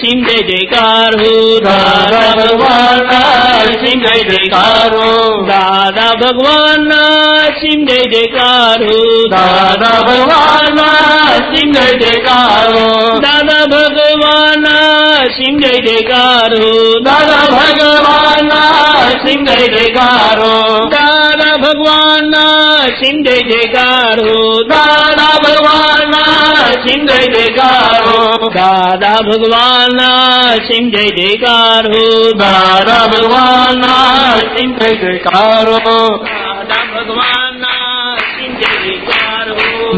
शिंदे जयकार हो दादा भगवान शिंदे जयकार हो दादा भगवान शिंदे जयकार हो दादा भगवान शिंदे जयकार हो दादा भगवान शिंदे जयकार हो दादा भगवान शिंदे जयकार हो दादा भगवान शिंदे जयकार हो दादा भगवान સિંગય દેકારો દાદા ભગવાન સિંગય દેકારો દાદા ભગવાન સિંગય દેકારો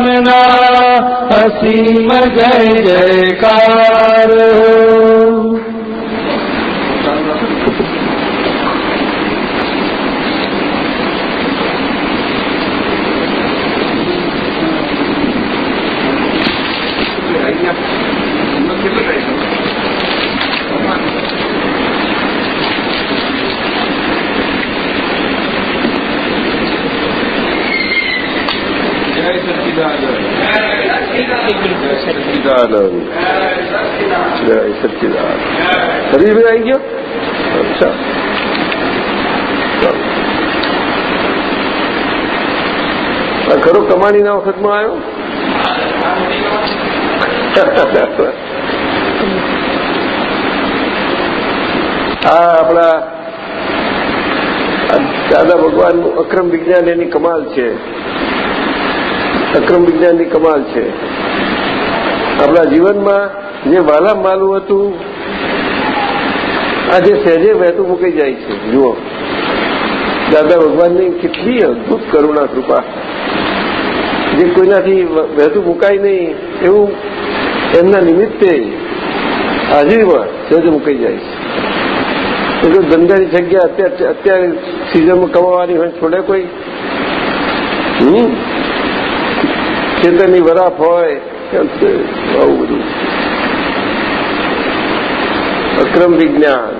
ભગવાનના અસીમ જય જયકાર સચ્ચિદાનંદ જય સચ્ચિદાનંદ હરીભાઈ આવી ગયો અચ્છા ખરો કમાણીના વખતમાં આવ્યો આ આપણા દાદા ભગવાનનું અક્રમ વિજ્ઞાન એની કમાલ છે અક્રમ વિજ્ઞાનની કમાલ છે આપણા જીવનમાં જે વાલા માલું હતું આજે સહેજે વહેતું મૂકી જાય છે, જુઓ. દાદા ભગવાનની કેટલી અદભુત કરુણા, કૃપા. જે કોઈનાથી વહેતું મુકાય નહીં, એવું એમના નિમિત્તે હાજરીમાં સહેજે મૂકાઈ જાય છે. એટલે ધંધાની જગ્યા અત્યારે અત્યારે સિઝનમાં કમાવાની હોય છોડે કોઈ. ખેતરની વરાફ હોય આવું બધું અક્રમ વિજ્ઞાન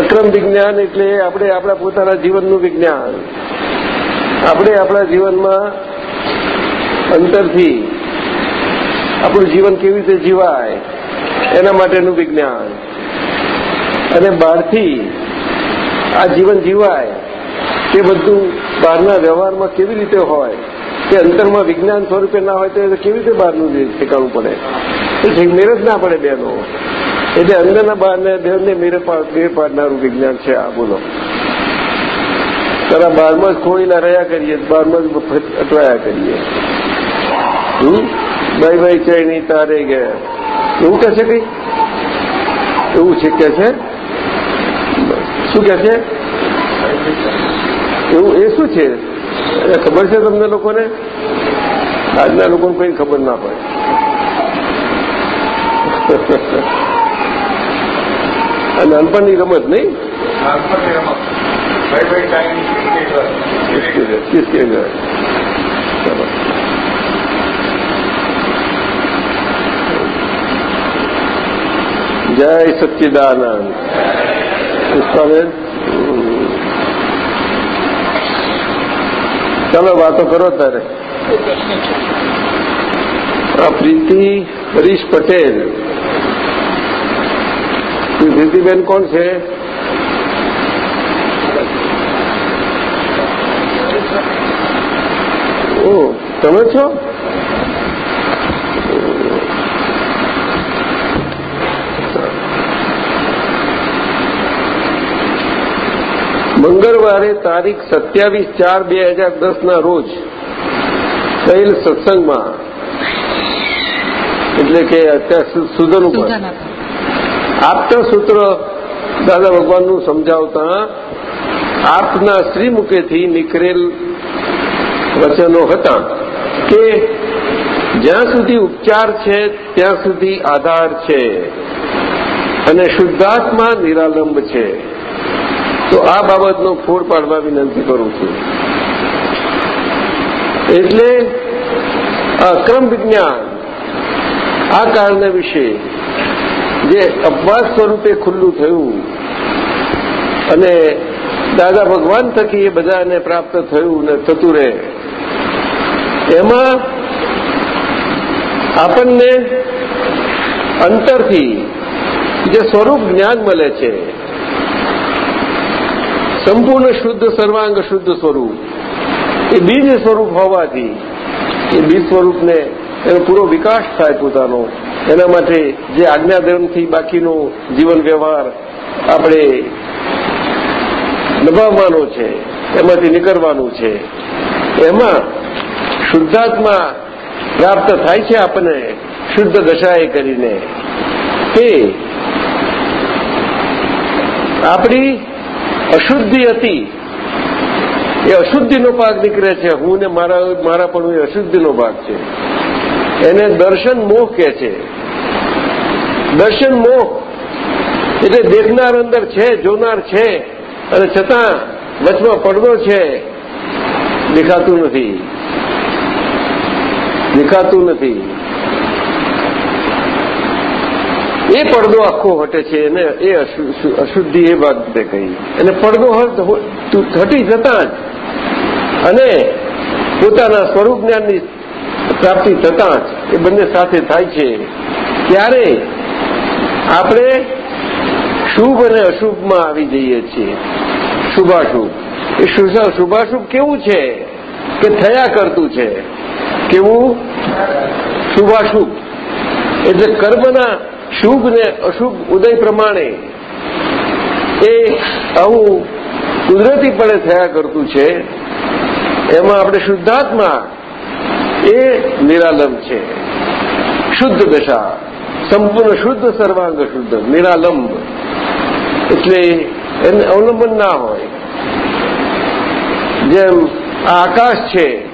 અક્રમ વિજ્ઞાન એટલે આપણે આપણા પોતાના જીવનનું વિજ્ઞાન। આપણે આપણા જીવનમાં અંતરથી આપણું જીવન કેવી રીતે જીવાય, એના માટેનું વિજ્ઞાન। અને બહારથી આ જીવન જીવાય, તે બધું બહારના વ્યવહારમાં કેવી રીતે હોય તે અંતરમાં વિજ્ઞાન સ્વરૂપે ના હોય તો કેવી રીતે બહારનું શીખવવું પડે? એટલે જ ના પડે બેનો. એટલે અંદરના બહારને દેવને મેરે પાડનારું વિજ્ઞાન છે આ, બોલો. તારા બારમાં જ ખોળીલા રહ્યા કરીએ બારમાં જ અટવાયા કરીએ. ભાઈ બાઈ ચૈની તારે ગયા એવું કે છે કઈ? એવું છે કે છે? શું કે છે? એવું એ શું છે? ખબર છે તમને લોકોને? આજના લોકોને કોઈ ખબર ના પડે આ નાનપણની રમત નહીં? ઘર ચલો જય સચ્ચિદાનંદ. પુષ્પાબેન ચાલો વાતો કરો તારે પ્રીતિ હરીશ પટેલ. પ્રીતિબેન કોણ છે? ઓ તમે છો? મંગળવારે તારીખ સત્યાવીસ ચાર બે હજાર દસના રોજ થયેલ સત્સંગમાં એટલે કે અત્યારે સુધન ઉપર. આપતા સૂત્ર દાદા ભગવાનનું સમજાવતા આપના શ્રીમુખેથી નીકળેલ વચનો હતા કે જ્યાં સુધી ઉપચાર છે ત્યાં સુધી આધાર છે અને શુદ્ધાત્મા નિરાલંબ છે. તો આ બાબતનો ફોડ પાડવા વિનંતી કરું છું. એટલે અક્રમ વિજ્ઞાન આ કારણે વિશે જે અપવાદ સ્વરૂપે ખુલ્લું થયું અને દાદા ભગવાન થકી એ બધાને પ્રાપ્ત થયું ને થતું રહે, એમાં આપણને અંતરથી જે સ્વરૂપ જ્ઞાન મળે છે સંપૂર્ણ શુદ્ધ સર્વાંગ શુદ્ધ સ્વરૂપ. એ બીજ સ્વરૂપ હોવાથી એ બીજ સ્વરૂપને એનો પૂરો વિકાસ થાય પોતાનો. એના માટે જે આજ્ઞાધર્મથી બાકીનો જીવન વ્યવહાર આપણે દબાવવાનો છે, એમાંથી નીકળવાનું છે. એમાં શુદ્ધાત્મા પ્રાપ્ત થાય છે આપણને શુદ્ધ દશાએ કરીને. તે આપણી અશુદ્ધિ હતી. એ અશુદ્ધિનો ભાગ નીકળે છે. હું ને મારા મારા પણ એ અશુદ્ધિનો ભાગ છે. એને દર્શન મોહ કે છે. દર્શન મોહ એટલે દેખનાર અંદર છે, જોનાર છે, અને છતાં વચમાં પડદો છે. દેખાતું નથી. દેખાતું નથી. એ પડદો આખો હટે છે એને એ અશુદ્ધિ એ બાબતે કહી. અને પડદો હટી જતા જ. અને પોતાના સ્વરૂપ જ્ઞાનની પ્રાપ્તિ થતા જ એ બંને સાથે થાય છે. ત્યારે આપણે શુભ અને અશુભમાં આવી જઈએ છીએ. શુભાશુભ. એ શુભાશુભ કેવું છે? કે થયા કરતું છે. કેવું? શુભાશુભ. એટલે કર્મના શુભ ને અશુભ ઉદય પ્રમાણે એ આવું કુદરતીપણે થયા કરતું છે, એમાં આપણે શુદ્ધાત્મા એ નિરાલંબ છે. શુદ્ધ દશા, સંપૂર્ણ શુદ્ધ સર્વાંગ શુદ્ધ, નિરાલંબ. એટલે એને અવલંબન ના હોય. જેમ આ આકાશ છે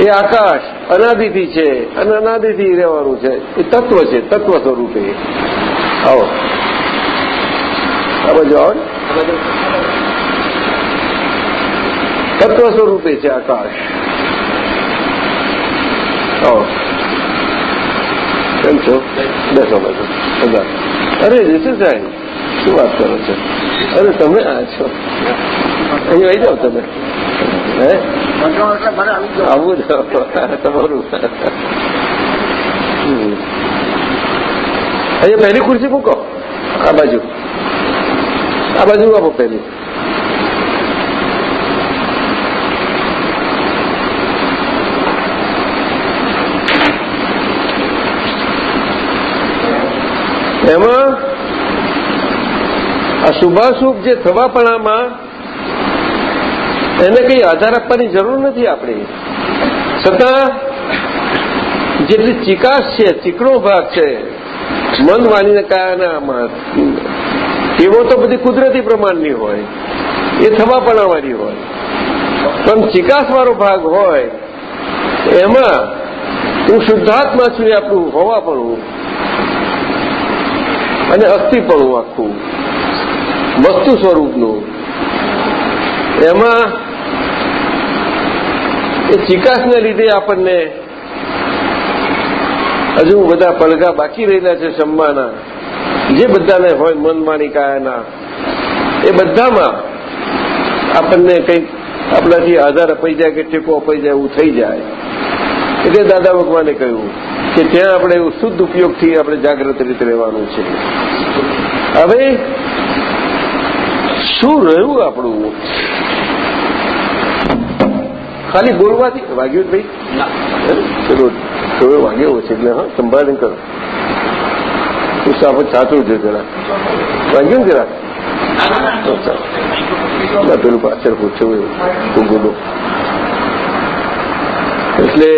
એ આકાશ અનાદિથી છે અને અનાદિથી રહેવાનું છે. એ તત્વ છે, તત્વ સ્વરૂપે. આવો. તત્વ સ્વરૂપે છે આકાશ. કેમ છો? બેસો બેસો. બધા અરે જશે સાહેબ શું વાત કરો છો? અરે, તમે આ છો. અહીં આવી જાઓ તમે. હે? આવું જ તમારું અહીંયા પહેલી ખુરશી મૂકો. આ બાજુ. આ બાજુ આપો પહેલી. એમાં આ શુભાશુભ જે થવાપણામાં એને કંઈ આધાર આપવાની જરૂર નથી આપણે. છતાં, જેટલી ચિકાસ છે, ચીકણો ભાગ છે, મન વાણીને કાયાનામાં એવો તો બધી કુદરતી પ્રમાણની હોય, એ થવાપણાવાળી હોય. પણ ચિકાસવાળો ભાગ હોય, એમાં હું શુદ્ધાત્મા છું એ આપણું હોવાપણું અને અસ્થિપણું આખું, વસ્તુ સ્વરૂપનું. એમાં એ ચિકાસને લીધે આપણને હજુ બધા પડઘા બાકી રહેલા છે શમ્માના જે બધાને હોય મન માની કાયાના, એ બધામાં આપણને કંઈક આપણાથી આધાર અપાઈ જાય કે ટેકો અપાઈ જાય એવું થઈ જાય. એટલે દાદા ભગવાને કહ્યું કે ત્યાં આપણે એવું શુદ્ધ ઉપયોગથી આપણે જાગૃત રીતે રહેવાનું છે. હવે શું રહ્યું આપણું? ખાલી બોલવાથી વાગ્યું ભાઈ? થોડો વાગ્યો છે એટલે, હા, સંભાળીને કરો. આપણે સાચું છે જરા. વાગ્યું જરા? પેલું પાછળ પૂછવું એવું એટલે,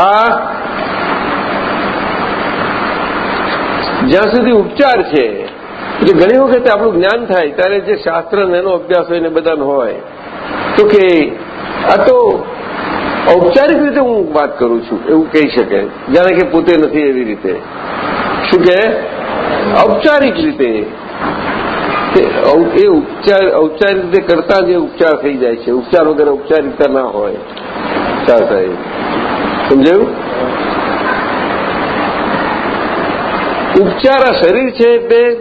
આ જ્યાં સુધી ઉપચાર છે, એટલે ઘણી વખત આપણું જ્ઞાન થાય, ત્યારે જે શાસ્ત્ર એનો અભ્યાસ હોય ને બધાનો હોય તો કે, આ તો ઔપચારિક રીતે હું વાત કરું છું, એવું કહી શકે. જાણે કે પોતે નથી એવી રીતે. શું કે ઔપચારિક રીતે. એ ઉપચાર, ઔપચારિક રીતે કરતા જે ઉપચાર થઈ જાય છે. ઉપચાર વગર ઔપચારિકતા ના હોય. ઉપચાર થાય સમજાયું? ઉપચાર આ શરીર છે તે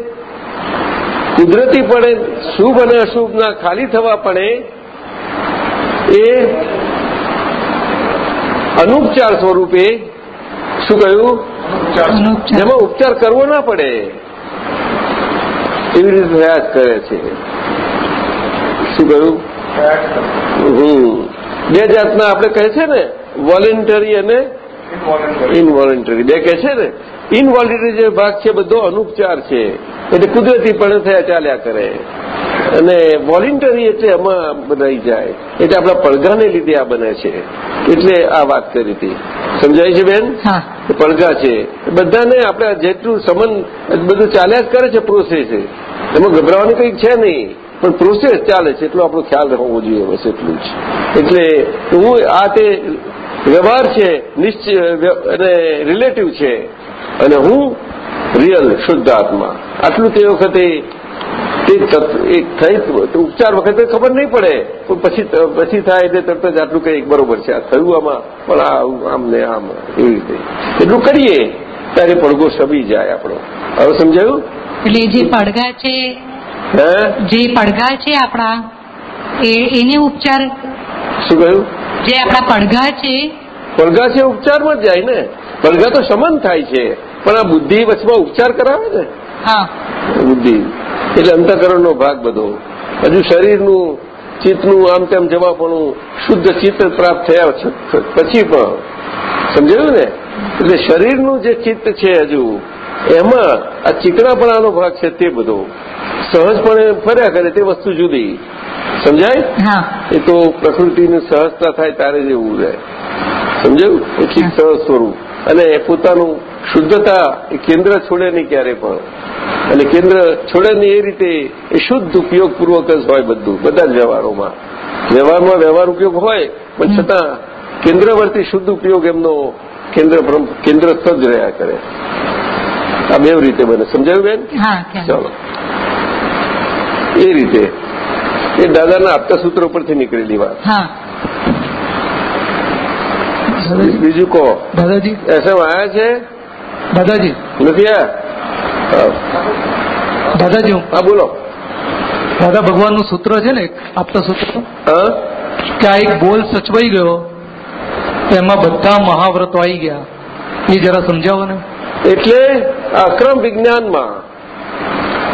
કુદરતીપણે શુભ અને અશુભના ખાલી થવા પડે એ અનુપચાર સ્વરૂપે શું કહ્યું? જેમાં ઉપચાર કરવો ના પડે. એવી રીતે પ્રયાસ કરે છે. શું કહ્યું? હમ. બે જાતના આપણે કહે છે ને વોલેન્ટરી અને ઇનવોલેન્ટરી બે કહે છે ને ઇનવોલેન્ટરી જે ભાગ છે બધો અનુપચાર છે. એટલે કુદરતીપણે થયા ચાલ્યા કરે. અને વોલેન્ટરી એટલે એમાં બનાવી જાય. એટલે આપણા પડઘાને લીધે આ બને છે. એટલે આ વાત કરી હતી. સમજાય છે બેન? પડઘા છે. બધાને આપણે જેટલું સમન બધું ચાલ્યા જ કરે છે પ્રોસેસ એમાં ગભરાવાની કંઈક છે નહીં. પણ પ્રોસેસ ચાલે છે. એટલો આપણો ખ્યાલ હોવો જોઈએ બસ એટલું જ. એટલે હું આ તે વ્યવહાર છે નિશ્ચય અને રિલેટિવ છે. અને હું રિયલ શુદ્ધ આત્મા. આટલું તે વખતે તે થઈ ઉપચાર વખતે ખબર નહીં પડે. પણ પછી પછી થાય એટલે તરત જ આટલું કંઈક બરોબર છે. આ થયું આમાં પણ આ આમ ને આમ એવી રીતે. એટલું કરીએ ત્યારે પડઘો સબી જાય આપણો. હવે સમજાયું? એટલે જે પડઘા છે જે પડઘા છે આપણા એ એને ઉપચાર શું કહ્યું? જે આપણા પડઘા છે પડઘા છે ઉપચારમાં જ જાય ને. પડઘા તો સમન થાય છે. પણ આ બુદ્ધિ વચમાં ઉપચાર કરાવે ને? હા. બુદ્ધિ. એટલે અંતઃકરણનો ભાગ બધો. હજુ શરીરનું ચિત્તનું આમ તેમ જવાપણું શુદ્ધ ચિત્ત પ્રાપ્ત થયા પછી પણ સમજાયું ને? એટલે શરીરનું જે ચિત્ત છે હજુ એમાં આ ચીકણાપણાનો ભાગ છે તે બધો. સહજપણે ફર્યા કરે તે વસ્તુ જુદી. સમજાય? એ તો પ્રકૃતિની સહજતા થાય તારે જ એવું રહે. સમજાયું? એ સહજ સ્વરૂપ. અને પોતાનું શુદ્ધતા એ કેન્દ્ર છોડે નહીં ક્યારે પણ. અને કેન્દ્ર છોડે નહીં એ રીતે એ શુદ્ધ ઉપયોગપૂર્વક જ હોય બધું બધા જ વ્યવહારોમાં. વ્યવહારમાં વ્યવહાર ઉપયોગ હોય પણ છતાં કેન્દ્રવર્તી શુદ્ધ ઉપયોગ એમનો કેન્દ્ર કેન્દ્રસ્થ જ રહ્યા કરે. આ બે રીતે બને. સમજાયું બેન? ચાલો. એ રીતે. એ દાદાના આપતા સૂત્રો પરથી નીકળેલી વાત. બીજું કહો. દાદાજી. એસએમ આયા છે? દાદાજી. નથી દાદાજી હું બોલો. દાદા ભગવાનનું સૂત્ર છે ને આપતા સૂત્ર? કે આ એક બોલ સચવાઈ ગયો એમાં બધા મહાવ્રતો આવી ગયા. એ જરા સમજાવો ને. એટલે આ અક્રમ વિજ્ઞાનમાં.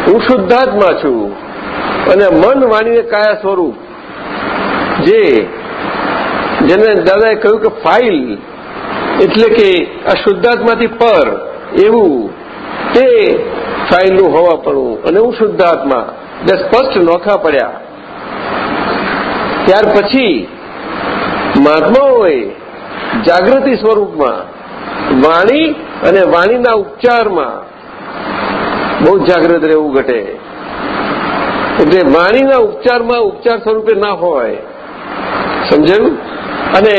હું શુદ્ધાત્મા છું અને મન વાણીને કાયા સ્વરૂપ. જે જેને દાદાએ કહ્યું કે ફાઇલ એટલે કે આ શુદ્ધાત્માથી પર એવું તે ફાઇલનું હોવાપણું અને હું શુદ્ધાત્મા. જે સ્પષ્ટ નોખા પડ્યા. ત્યાર પછી મહાત્માઓએ જાગૃતિ સ્વરૂપમાં વાણી અને વાણીના ઉપચારમાં બહુ જાગૃત રહેવું ઘટે. એટલે વાણીના ઉપચારમાં ઉપચાર સ્વરૂપે ના હોય. સમજાયું? અને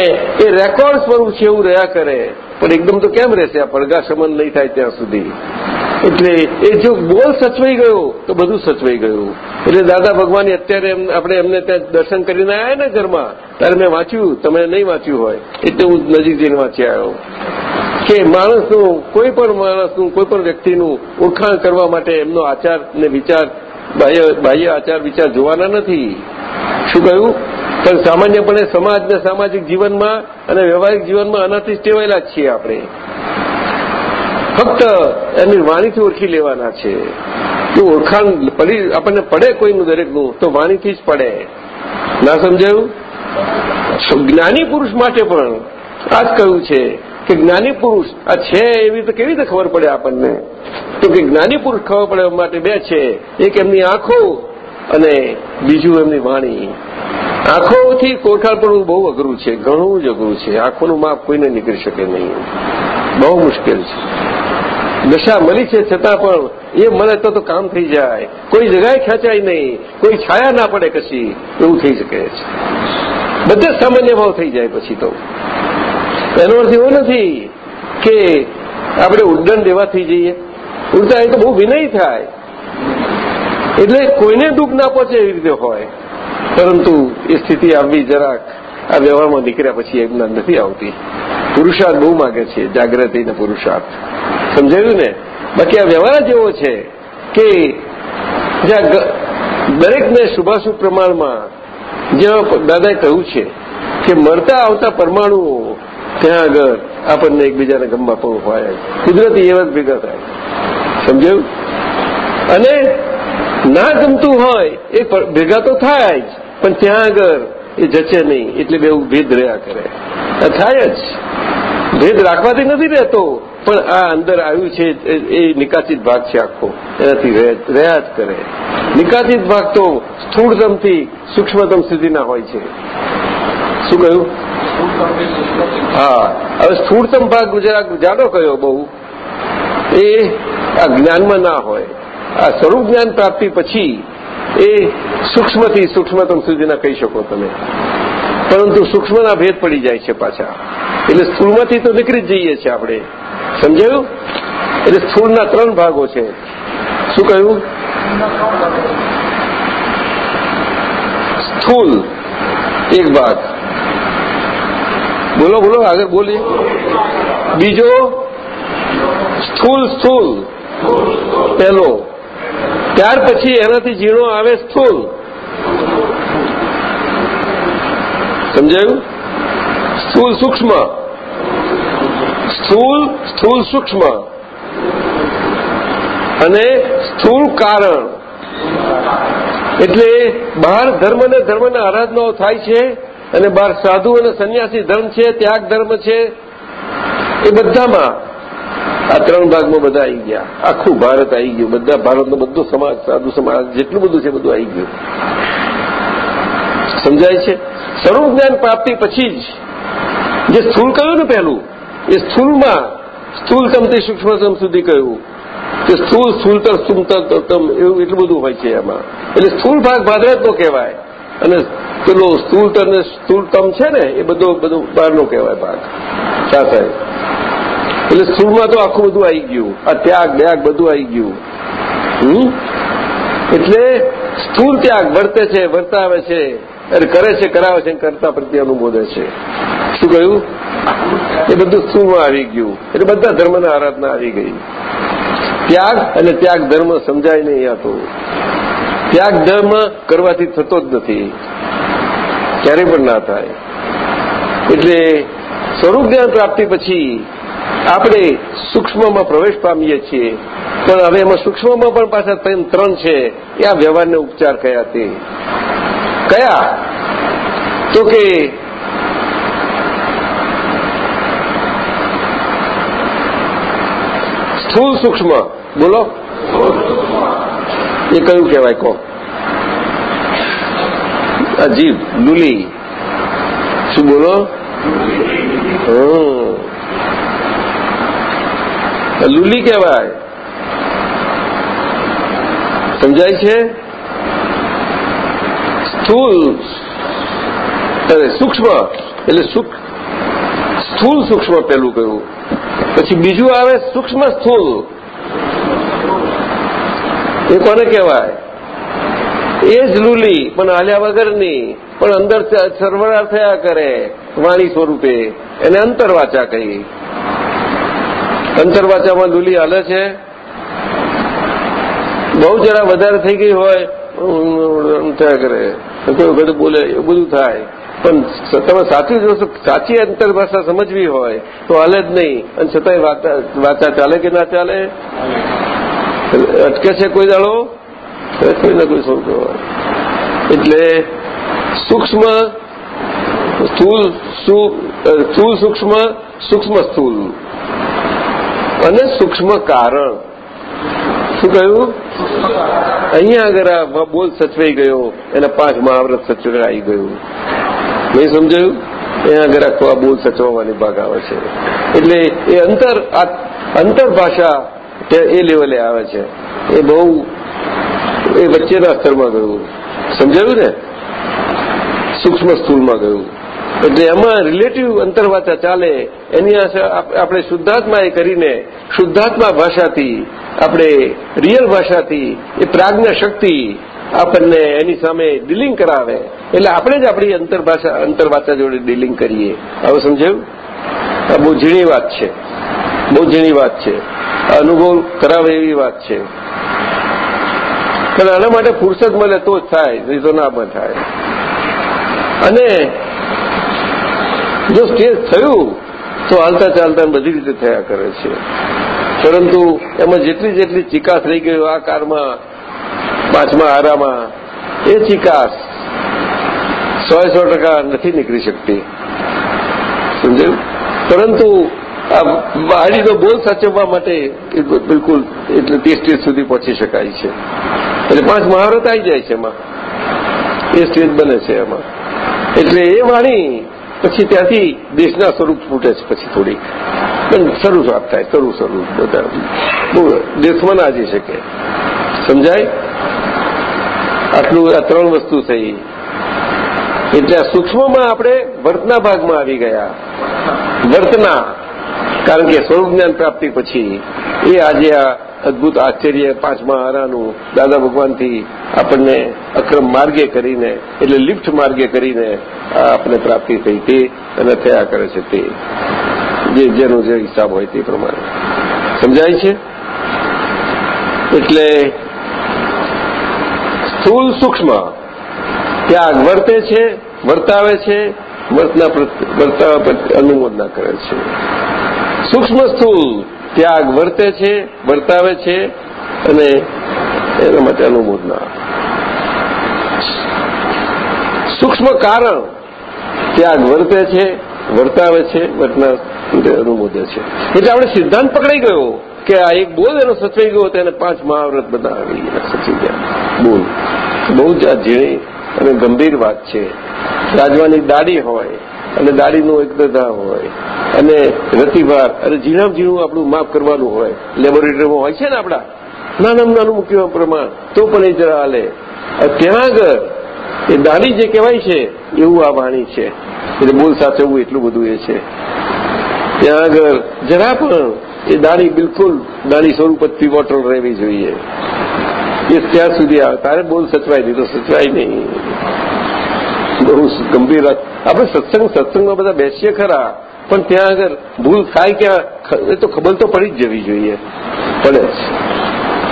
એ રેકોર્ડ સ્વરૂપ છે એવું રહ્યા કરે. પણ એકદમ તો કેમ રહેશે? આ પડઘા શમન નહીં થાય ત્યાં સુધી. એટલે એ જો બોલ સચવાઈ ગયો, તો બધું સચવાઈ ગયું. એટલે દાદા ભગવાન અત્યારે આપણે એમને ત્યાં દર્શન કરીને આવ્યા ને ઘરમાં. ત્યારે મેં વાંચ્યું, તમે નહીં વાંચ્યું હોય. એટલે હું નજીક જઈને વાંચી આવ્યો. કે માણસનું, કોઈ પણ માણસનું, કોઈ પણ વ્યક્તિનું ઓળખાણ કરવા માટે એમનો આચાર ને વિચાર બાહ્ય આચાર વિચાર જોવાના નથી. શું કહ્યું? પણ સામાન્યપણે સમાજ ને સામાજિક જીવનમાં અને વ્યવહારિક જીવનમાં આનાથી ટેવાયેલા જ છીએ આપણે. ફક્ત એની વાણીથી ઓળખી લેવાના છે. જો ઓળખાણ આપણને પડે કોઈનું દરેકનું, તો વાણીથી જ પડે. ના સમજાયું? જ્ઞાની પુરુષ માટે પણ આ જ કહ્યું છે કે જ્ઞાની પુરુષ આ છે એવી રીતે કેવી રીતે ખબર પડે આપણને? તો કે જ્ઞાની પુરુષ ખબર પડે માટે બે છે. એક એમની આંખો અને બીજું એમની વાણી. આંખોથી કોઠળ પડવું બહુ અઘરું છે, ઘણું જ અઘરું છે. આંખોનું માપ કોઈને નીકળી શકે નહીં. બહુ મુશ્કેલ છે. દશા મળી છે છતાં પણ એ મળે તો તો કામ થઈ જાય. કોઈ જગાએ ખેંચાય નહીં. કોઈ છાયા ના પડે કશી. એવું થઈ શકે છે. બધે સામાન્ય ભાવ થઈ જાય પછી તો. એનો અર્થ એવો નથી કે આપણે ઉડ્ડન દેવા થઈ જઈએ. ઉડતા એ તો બહુ વિનય થાય. એટલે કોઈને દુઃખ ના પહોંચે એવી રીતે હોય. પરંતુ એ સ્થિતિ આવવી જરાક આ વ્યવહારમાં નીકળ્યા પછી એમના નથી આવતી. પુરુષાર્થ બહુ માગે છે જાગૃતિ અને પુરુષાર્થ. સમજાયું ને? બાકી આ વ્યવહાર જેવો છે કે જ્યાં દરેકને શુભાશુભ પ્રમાણમાં જ્યાં દાદાએ કહ્યું છે કે મળતા આવતા પરમાણુઓ ત્યાં આગળ આપણને એકબીજાને ગમવા પણ હોય કુદરતી એવા જ ભેગા થાય. સમજાયું? અને ના ગમતું હોય, એ ભેગા તો થાય જ, પણ ત્યાં આગળ એ જશે નહીં, એટલે બે ભેદ રહ્યા કરે. થાય જ. ભેદ રાખવાથી નથી રહેતો, પણ આ અંદર આવ્યું છે, એ નિકાસિત ભાગ છે આખો. એનાથી રહ્યા જ કરે. નિકાસિત ભાગ તો સ્થૂળતમથી સૂક્ષ્મતમ સુધીના હોય છે. શું કહ્યું? હા. હવે સ્થૂળતમ ભાગ ગુજરાત જાડો કયો બહુ? એ આ જ્ઞાનમાં ના હોય. આ સ્વરૂપ જ્ઞાન પ્રાપ્તિ પછી એ સૂક્ષ્મથી સૂક્ષ્મતમ સુધીના કહી શકો તમે. પરંતુ સૂક્ષ્મના ભેદ પડી જાય છે પાછા. એટલે સ્થૂળમાંથી તો નીકળી જ જઈએ છીએ આપણે. સમજાયું? એટલે સ્થૂળના ત્રણ ભાગો છે. શું કહ્યું? સ્થૂલ. એક ભાગ બોલો બોલો, આગળ બોલીએ. બીજો? સ્થૂલ સ્થૂલ. પહેલો. ત્યાર પછી એનાથી ઝીણો આવે સ્થૂલ. સમજાયું? સ્થૂલ સૂક્ષ્મ. સ્થૂલ સ્થૂલ સૂક્ષ્મ. અને સ્થૂળ કારણ. એટલે બહાર ધર્મ અને ધર્મના આરાધનાઓ થાય છે અને બહાર સાધુ અને સંન્યાસી ધર્મ છે, ત્યાગ ધર્મ છે, એ બધામાં. આ ત્રણ ભાગમાં બધા આવી ગયા. આખું ભારત આવી ગયું. બધા ભારતનો બધો સમાજ, સાધુ સમાજ, જેટલું બધું છે બધું આવી ગયું. સમજાય છે? સ્વરૂપ જ્ઞાન પ્રાપ્તિ પછી જ જે સ્થૂળ કહ્યું ને પહેલું, એ સ્થૂળમાં સ્થૂલતમથી સૂક્ષ્મતમ સુધી કહ્યું. કે સ્થૂળ સ્થૂળતર સ્થૂમતમ એવું એટલું બધું હોય છે એમાં. એટલે સ્થૂળ ભાગ ભાદરતનો કહેવાય. અને પેલો સ્થૂળતર ને સ્થૂળતમ છે ને, એ બધો બધો બહારનો કહેવાય ભાગ. સાથે એટલે સ્થૂળમાં તો આખું બધું આવી ગયું. આ ત્યાગ ત્યાગ બધું આવી ગયું. એટલે સ્થૂળ ત્યાગ વર્તે છે, વર્તાવે છે કરે છે, કરાવે છે કરતા પ્રત્યે અનુબોધે છે. શું કહ્યું? એ બધું સ્થૂળમાં આવી ગયું. એટલે બધા ધર્મના આરાધના આવી ગઈ. ત્યાગ અને ત્યાગ ધર્મ સમજાય નહીં આ ત્યાગ ધર્મ કરવાથી થતો જ નથી. ક્યારેય પણ ના થાય. એટલે સ્વરૂપ જ્ઞાન પ્રાપ્તિ પછી આપણે સૂક્ષ્મમાં પ્રવેશ પામીએ છીએ. પણ હવે એમાં સૂક્ષ્મમાં પણ પાછા ત્રણ છે. એ આ વ્યવહારને ઉપચાર કયા તે? કયા? તો કે સ્થૂળ સૂક્ષ્મ. બોલો. એ કયું કહેવાય? કહો. જીભ લુલી શું બોલો? લુલી કહેવાય. સમજાય છે? સ્થૂલ. અરે, સૂક્ષ્મ. એટલે સ્થૂલ સૂક્ષ્મ પેલું કહ્યું. પછી બીજું આવે સૂક્ષ્મ સ્થૂલ. એ કોને કહેવાય? એ જ લુલી, પણ હાલ્યા વગરની પણ અંદર સરવરા થયા કરે, વાણી સ્વરૂપે. એને અંતરવાચા કહી. અંતરવાચામાં દુલી હાલે છે. બહુ જરા વધારે થઈ ગઈ હોય કરે. કોઈ બોલે એવું બધું થાય. પણ તમે સાચી જોશો સાચી અંતર ભાષા સમજવી હોય, તો હાલે જ નહીં. અને છતાંય વાચા ચાલે કે ના ચાલે? અટકે છે કોઈ દાડો? કોઈ ના કોઈ હોય. એટલે સૂક્ષ્મ સ્થૂલ સ્થૂલ સૂક્ષ્મ સૂક્ષ્મ સ્થૂલ. અને સૂક્ષ્મ કારણ. શું કહ્યું? અહીંયા આગળ આ બોલ સચવાઈ ગયો, એના પાંચ મહાવ્રત સચવાઈ ગયું. નહીં સમજાયું? અહીંયા આગળ આખો આ બોલ સચવાની ભાગ આવે છે. એટલે એ અંતર અંતર ભાષા એ લેવલે આવે છે. એ બહુ એ વચ્ચેના સ્તરમાં ગયું. સમજાયું ને? સૂક્ષ્મ સ્થૂલમાં ગયું. એટલે એમાં રિલેટિવ અંતરવાચા ચાલે. એની આપણે શુદ્ધાત્મા એ કરીને શુદ્ધાત્મા ભાષાથી, આપણે રિયલ ભાષાથી, એ પ્રાજ્ઞા શક્તિ આપણને એની સામે ડીલિંગ કરાવે. એટલે આપણે જ આપણી અંતરભાષા, અંતરવાચા જોડે ડીલિંગ કરીએ. હવે સમજાયું? આ બહુ ઝીણી વાત છે. બહુ ઝીણી વાત છે. અનુભવ કરાવે એવી વાત છે. પણ આના માટે ફુરસદ મળે તો જ થાય નહીં તો ના પણ થાય. અને જો સ્ટેજ થયું, તો હાલતા ચાલતા બધી રીતે થયા કરે છે. પરંતુ એમાં જેટલી જેટલી ચિકાસ રહી ગયો આ કારમાં, પાંચમા આરામાં એ ચિકાસ સો સો ટકા નથી નીકળી શકતી. સમજાયું? પરંતુ આ વાડીનો બોલ સાચવવા માટે બિલકુલ એટલે તે સ્ટેજ સુધી પહોંચી શકાય છે. એટલે પાંચ મહાવરત આવી જાય છે એમાં. એ સ્ટેજ બને છે એમાં. એટલે એ વાણી પછી ત્યાંથી દેશના સ્વરૂપ ફૂટે છે પછી થોડી પણ થાય, શરૂ શરૂ, બધા. દેશમાં ના જઈ શકે. સમજાય? આટલું, આ ત્રણ વસ્તુ થઈ. એટલે સૂક્ષ્મમાં આપણે વર્તના ભાગમાં આવી ગયા. વર્તના. કારણ કે સ્વરૂપ જ્ઞાન પ્રાપ્તિ પછી એ આજે આ અદભુત આશ્ચર્ય પાંચમા હારાનું દાદા ભગવાનથી આપણને અક્રમ માર્ગે કરીને, એટલે લિફ્ટ માર્ગે કરીને આપણે પ્રાપ્તિ થઈ તે અને થયા કરે છે તે. જેનો જે હિસાબ હોય તે પ્રમાણે. સમજાય છે? એટલે સ્થૂલ સૂક્ષ્મ ત્યાગ વર્તે છે, વર્તાવે છે, વર્તના વર્તાવા અનુમોદના કરે છે. સૂક્ષ્મ સ્થૂલ ત્યાગ વર્તે છે, વર્તાવે છે અને એના માટે અનુમોદના સૂક્ષ્મ કારણ ત્યાગ વર્તે છે, વર્તાવે છે, વર્તના અનુમોદે છે. એટલે આપણે સિદ્ધાંત પકડાઈ ગયો કે આ એક બોલ એનો સચવાઈ ગયો તેને પાંચ મહાવ્રત બધા આવી ગયા સચી ગયા. બોલ. બહુ જ આ ઝીણી અને ગંભીર વાત છે. રાજવાની દાડી હોય અને દાડીનું એકતા હોય, અને રતિભાર, અને ઝીણામ ઝીણું આપણું માફ કરવાનું હોય. લેબોરેટરીમાં હોય છે ને આપણા? નાનામ નાનું મૂક્યું પ્રમાણ, તો પણ એ જરા હાલે. ત્યાં આગળ, એ દાડી જે કહેવાય છે, એવું આ વાણી છે. એટલે બોલ સાચવવું એટલું બધું એ છે. ત્યાં આગળ, જરા પણ એ દાડી બિલકુલ દાડી સ્વરૂપ જ પીવોટલ રહેવી જોઈએ. એ ત્યાં સુધી આવે તારે બોલ સચવાય નહીં તો સચવાય નહીં. બહુ ગંભીર આપણે સત્સંગ, સત્સંગમાં બધા બેસીએ ખરા. પણ ત્યાં આગળ ભૂલ થાય ક્યાં? એ તો ખબર તો પડી જ જવી જોઈએ. પડે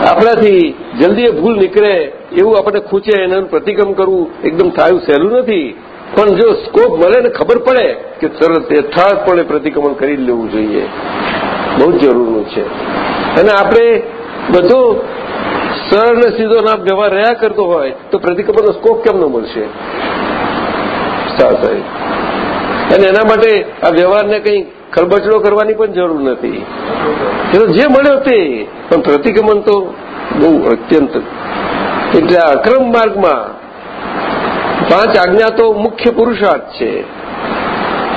આપણાથી જલ્દી ભૂલ નીકળે એવું આપણને ખૂચે એનું પ્રતિક્રમ કરવું એકદમ થાયું સહેલું નથી. પણ જો સ્કોપ મળે ને ખબર પડે કે તરત યથાર્થપણે પ્રતિક્રમણ કરી લેવું જોઈએ. બહુ જરૂરનું છે. અને આપણે બધો સરળ ને સીધો ના વ્યવહાર રહ્યા કરતો હોય તો પ્રતિક્રમણનો સ્કોપ કેમ ન મળશે? સાહેબ અને એના માટે આ વ્યવહારને કંઈ ખરબચડો કરવાની પણ જરૂર નથી. જે મળ્યો તે, પણ પ્રતિક્રમણ તો બહુ અત્યંત. એટલે અક્રમ માર્ગમાં પાંચ આજ્ઞા તો મુખ્ય પુરુષાર્થ છે.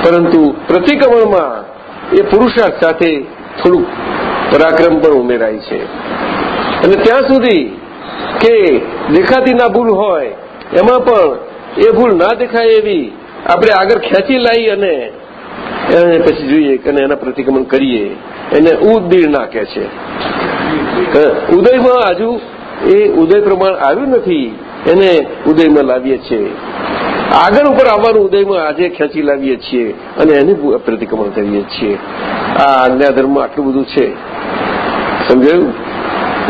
પરંતુ પ્રતિક્રમણમાં એ પુરુષાર્થ સાથે થોડુંક પરાક્રમ પણ ઉમેરાય છે. અને ત્યાં સુધી કે દેખાતી ના ભૂલ હોય, એમાં પણ એ ભૂલ ના દેખાય એવી. આપણે આગળ ખેંચી લાવી અને એને પછી જોઈએ અને એના પ્રતિક્રમણ કરીએ. એને ઉદીર નાખે છે. ઉદયમાં હજુ એ ઉદય પ્રમાણ આવ્યું નથી. એને ઉદયમાં લાવીએ છીએ. આગળ ઉપર આવવાનું ઉદયમાં આજે ખેંચી લાવીએ છીએ અને એને પ્રતિક્રમણ કરીએ છીએ. આ આજ્ઞાધર્મમાં આટલું બધું છે. સમજાયું?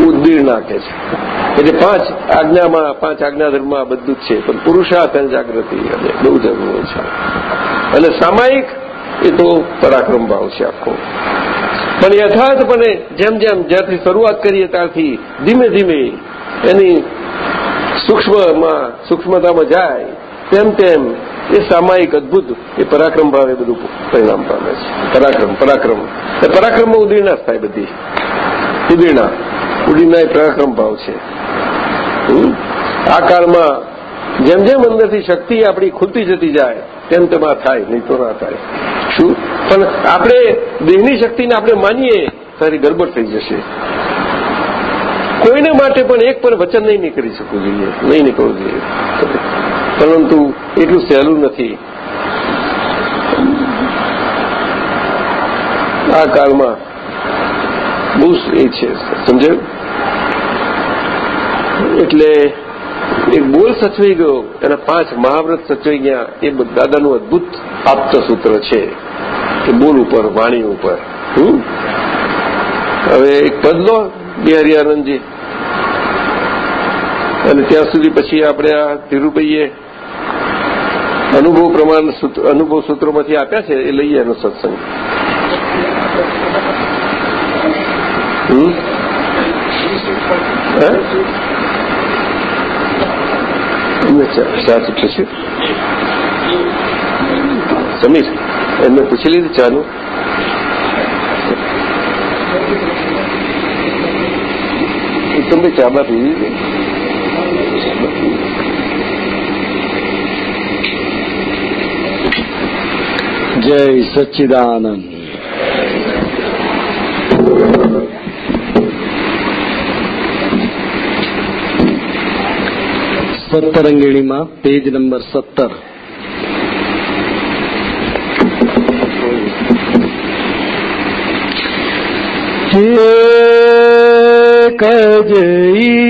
ઉદીર કે છે. એટલે પાંચ આજ્ઞામાં, પાંચ આજ્ઞાધર્મમાં બધું જ છે. પણ પુરુષાર્થ જાગૃતિ અને બહુ જરૂર છે. અને સામાયિક, એ તો પરાક્રમ ભાવ છે આખો. પણ યથાર્થપણે જેમ જેમ જ્યાંથી શરૂઆત કરીએ ત્યારથી ધીમે ધીમે એની સૂક્ષ્મમાં, સૂક્ષ્મતામાં જાય, તેમ તેમ એ સામાયિક અદભુત, એ પરાક્રમ ભાવે બધું પરિણામ પામે છે. પરાક્રમ પરાક્રમ. એ પરાક્રમમાં ઉદીર્ણા થાય બધી. ઉદીર્ણા. ઉડીના એ પરાક્રમ ભાવ છે. આ કાળમાં જેમ જેમ અંદરથી શક્તિ આપણી ખુલતી જતી જાય, તેમ તેમ આ થાય, નહીં તો ના થાય. શું? પણ આપણે દેહની શક્તિને આપણે માનીએ, તારી ગડબડ થઈ જશે. કોઈને માટે પણ એક પણ વચન નહીં નીકળી શકવું જોઈએ, નહીં નીકળવું જોઈએ. પરંતુ એટલું સહેલું નથી. આ કાળમાં બહુ એ છે, સમજાયું? એટલે એક બોલ સચવાઈ ગયો, એના પાંચ મહાવ્રત સચવાઈ ગયા. એ દાદાનું અદભુત આપ્ત સૂત્ર છે કે બોલ ઉપર, વાણી ઉપર. હવે એક પદ લો બિહારી આનંદજી અને ત્યાં સુધી પછી આપણે આ ધીરુભાઈએ અનુભવ પ્રમાણ અનુભવ સૂત્રોમાંથી આપ્યા છે, એ લઈએ એનો સત્સંગ. હમ? હે? એમને ચા- ચા પૂછ્યું સમીર એમને પૂછી લીધું ચાલુ ઉત્તમભાઈ ચાબા પીવી? જય સચ્ચિદાનંદ સત્તરંગીણીમાં પેજ નંબર સત્તર. કજ ઈચ્છા.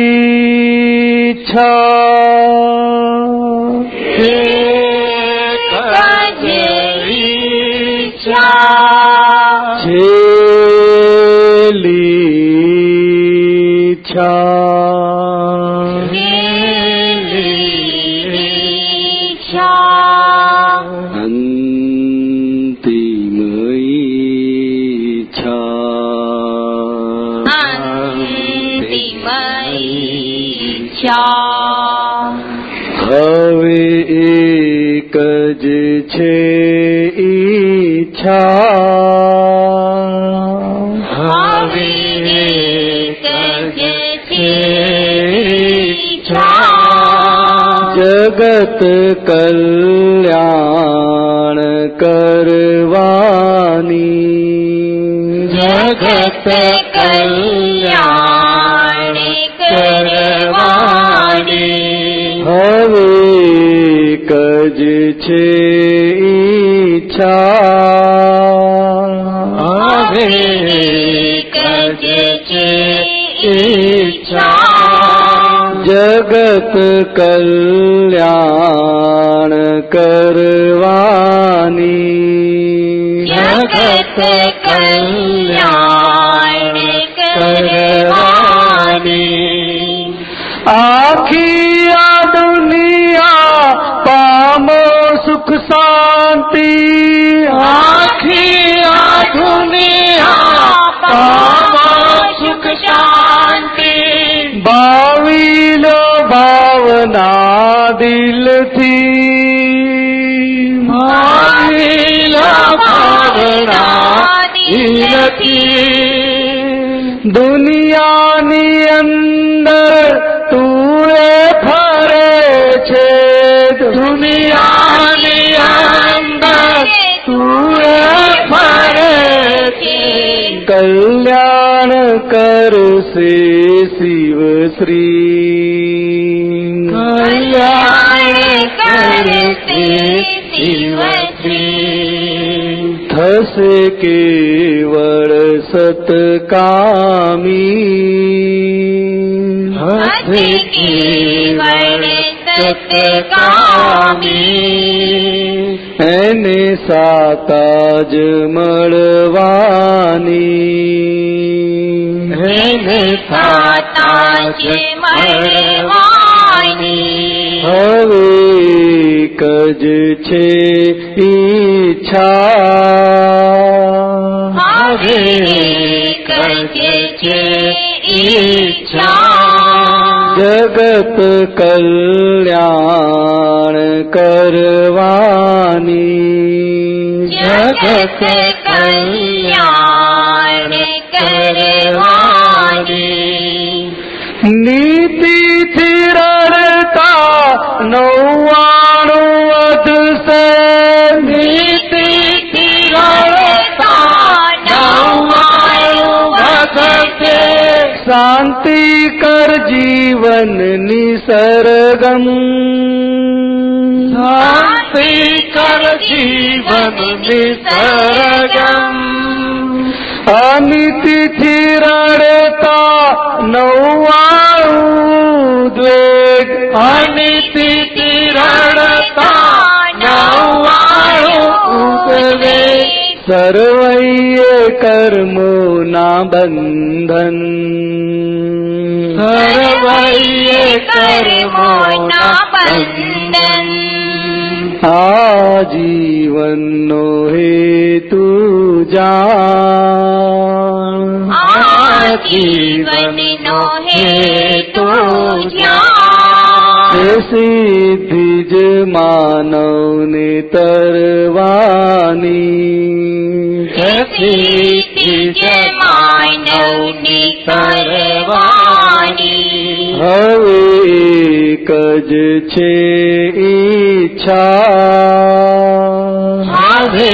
છેલ્લી ઈચ્છા. જગત કલ્યાણ કરવાની. જગત કલ્યાણ કરવાની. હવે કજ છે ઈચ્છા. હવે કજ છે જગત કલ્યાણ કરવાની જગત કલ્યાણ કરવાની આખી આ દુનિયા પામો સુખ શાંતિ આખી આ દુનિયા પામો સુખ શાંતિ ભાવિલો ભાવના દિલથી. ભાવિલો ભાવના દિલથી. દુનિયાની અંદર તુરે ફરે છે દુનિયાની અંદર તુરે ફરે છે કલ્યાણ કરશે. શ્રી થશે કેવળ સતકામી. હશે કેવળ સતકામી. એને સાતા જ મળવાની. એને સાતા જ મળવાની હવે કજ છે ઈચ્છા હવે કજ છે ઈચ્છા જગત કલ્યાણ કરવાની જગત કલ્યાણ શાંતિ કર જીવનની સરગમ શાંતિ કર જીવનની સરગમ અનિતિથી રડતા નવ્વાણું દ્વેગ અનિતિથી રડતા નવ્વાણું ઉદ્વેગ. સર્વૈયે કર્મોના બંધન કરમો ના બંધન આ જીવનનો હેતુ જાણ આ જીવનનો હેતુ એ સિદ્ધિ જ માનવને તરવાની સિદ્ધિ જ માનવની હવે એક જ છે ઈચ્છા. હવે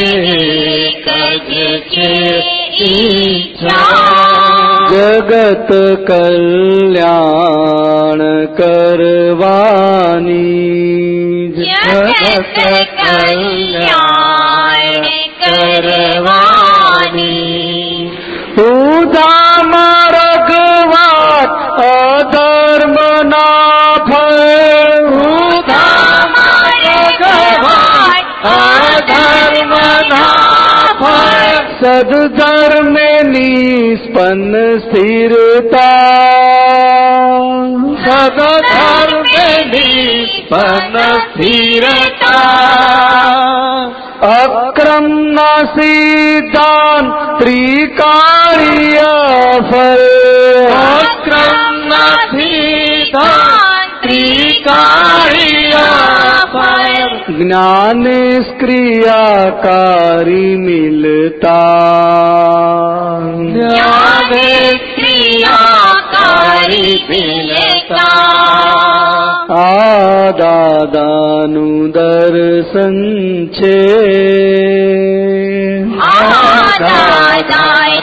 કજ છે ઈચ્છા. જગત કલ્યાણ કરવાની. જગત કલ્યાણ કરવાની સદધર્મે નિષ્પન્ન સ્થિરતા. સદધર્મે નિષ્પન્ન સ્થિરતા. અક્રમ ના સિદ્ધાંત ત્રિકાળીય ફળ. અક્રમ નથી ત્રિકાળીય ફળ જ્ઞાનેશ ક્રિયાકારી મિલતા જ્ઞાને ક્રિયાકારી મિલતા આ દાદાનું દર્શન છે આ દાદાનું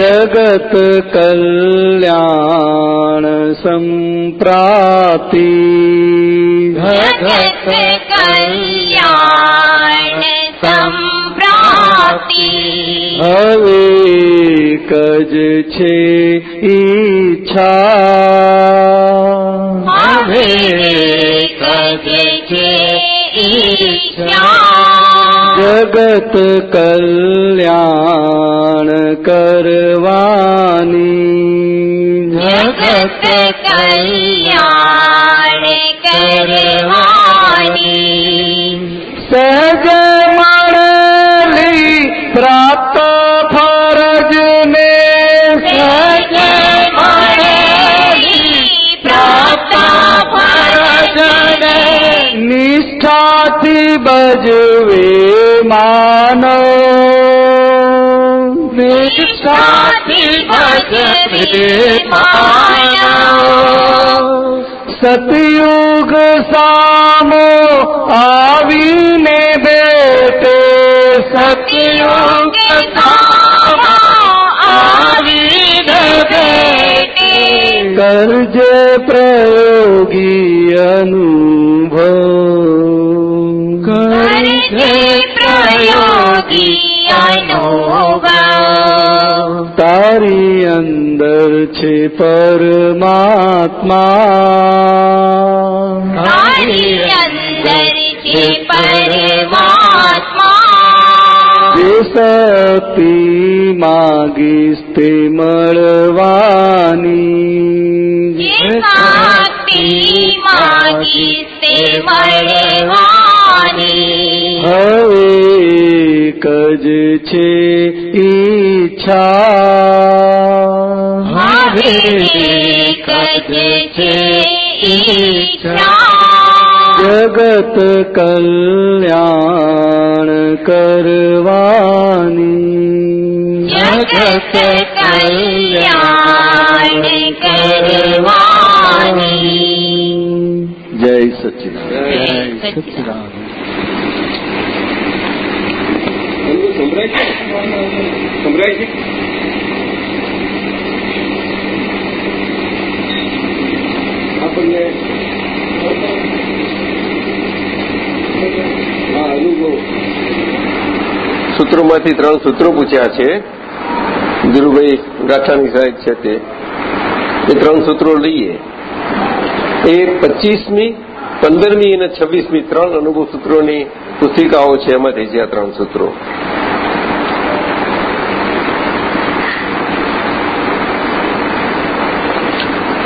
દર્શન कल्याण જગત કલ્યાણ સંપ્રાપ્તિ જગત કલ્યાણ कज છે ઈચ્છા હવે કજે છે ઈચ્છા જગત કલ્યાણ કરવાની જગત કલ્યાણ કરવાની સહજ મળેલી પ્રાપ્ત ફરજને સહજ મળેલી પ્રાપ્ત ફરજને નિષ્ઠાથી બજવે માનવ સતયુગ સામો આવીને બેટે સતયુગ સામો આવીને બેઠે. કરજે પ્રયોગી અનુભવ કરજે તારી અંદર છે પરમાત્મા. તારી અંદર છે પરમાત્મા. જે શક્તિ માગીશ તે મળવાની. માગીશ તે મળવાની. એક જ છે ઈચ્છા. હવે એક જ છે ઈચ્છા. જગત કલ્યાણ કરવાની. જગત કલ્યાણ કરવાની. જય સચિન સચ્ચિદાનંદ. સંભળાય છે? સંભળાય છે આપણને સૂત્રોમાંથી ત્રણ સૂત્રો પૂછ્યા છે. ધીરુભાઈ ગાંઠાની સાહેબ છે તે. ત્રણ સૂત્રો લઈએ. એ પચીસમી, પંદરમી અને છવ્વીસમી ત્રણ અનુભવ સૂત્રોની પુસ્તિકાઓ છે એમાંથી છે આ ત્રણ સૂત્રો.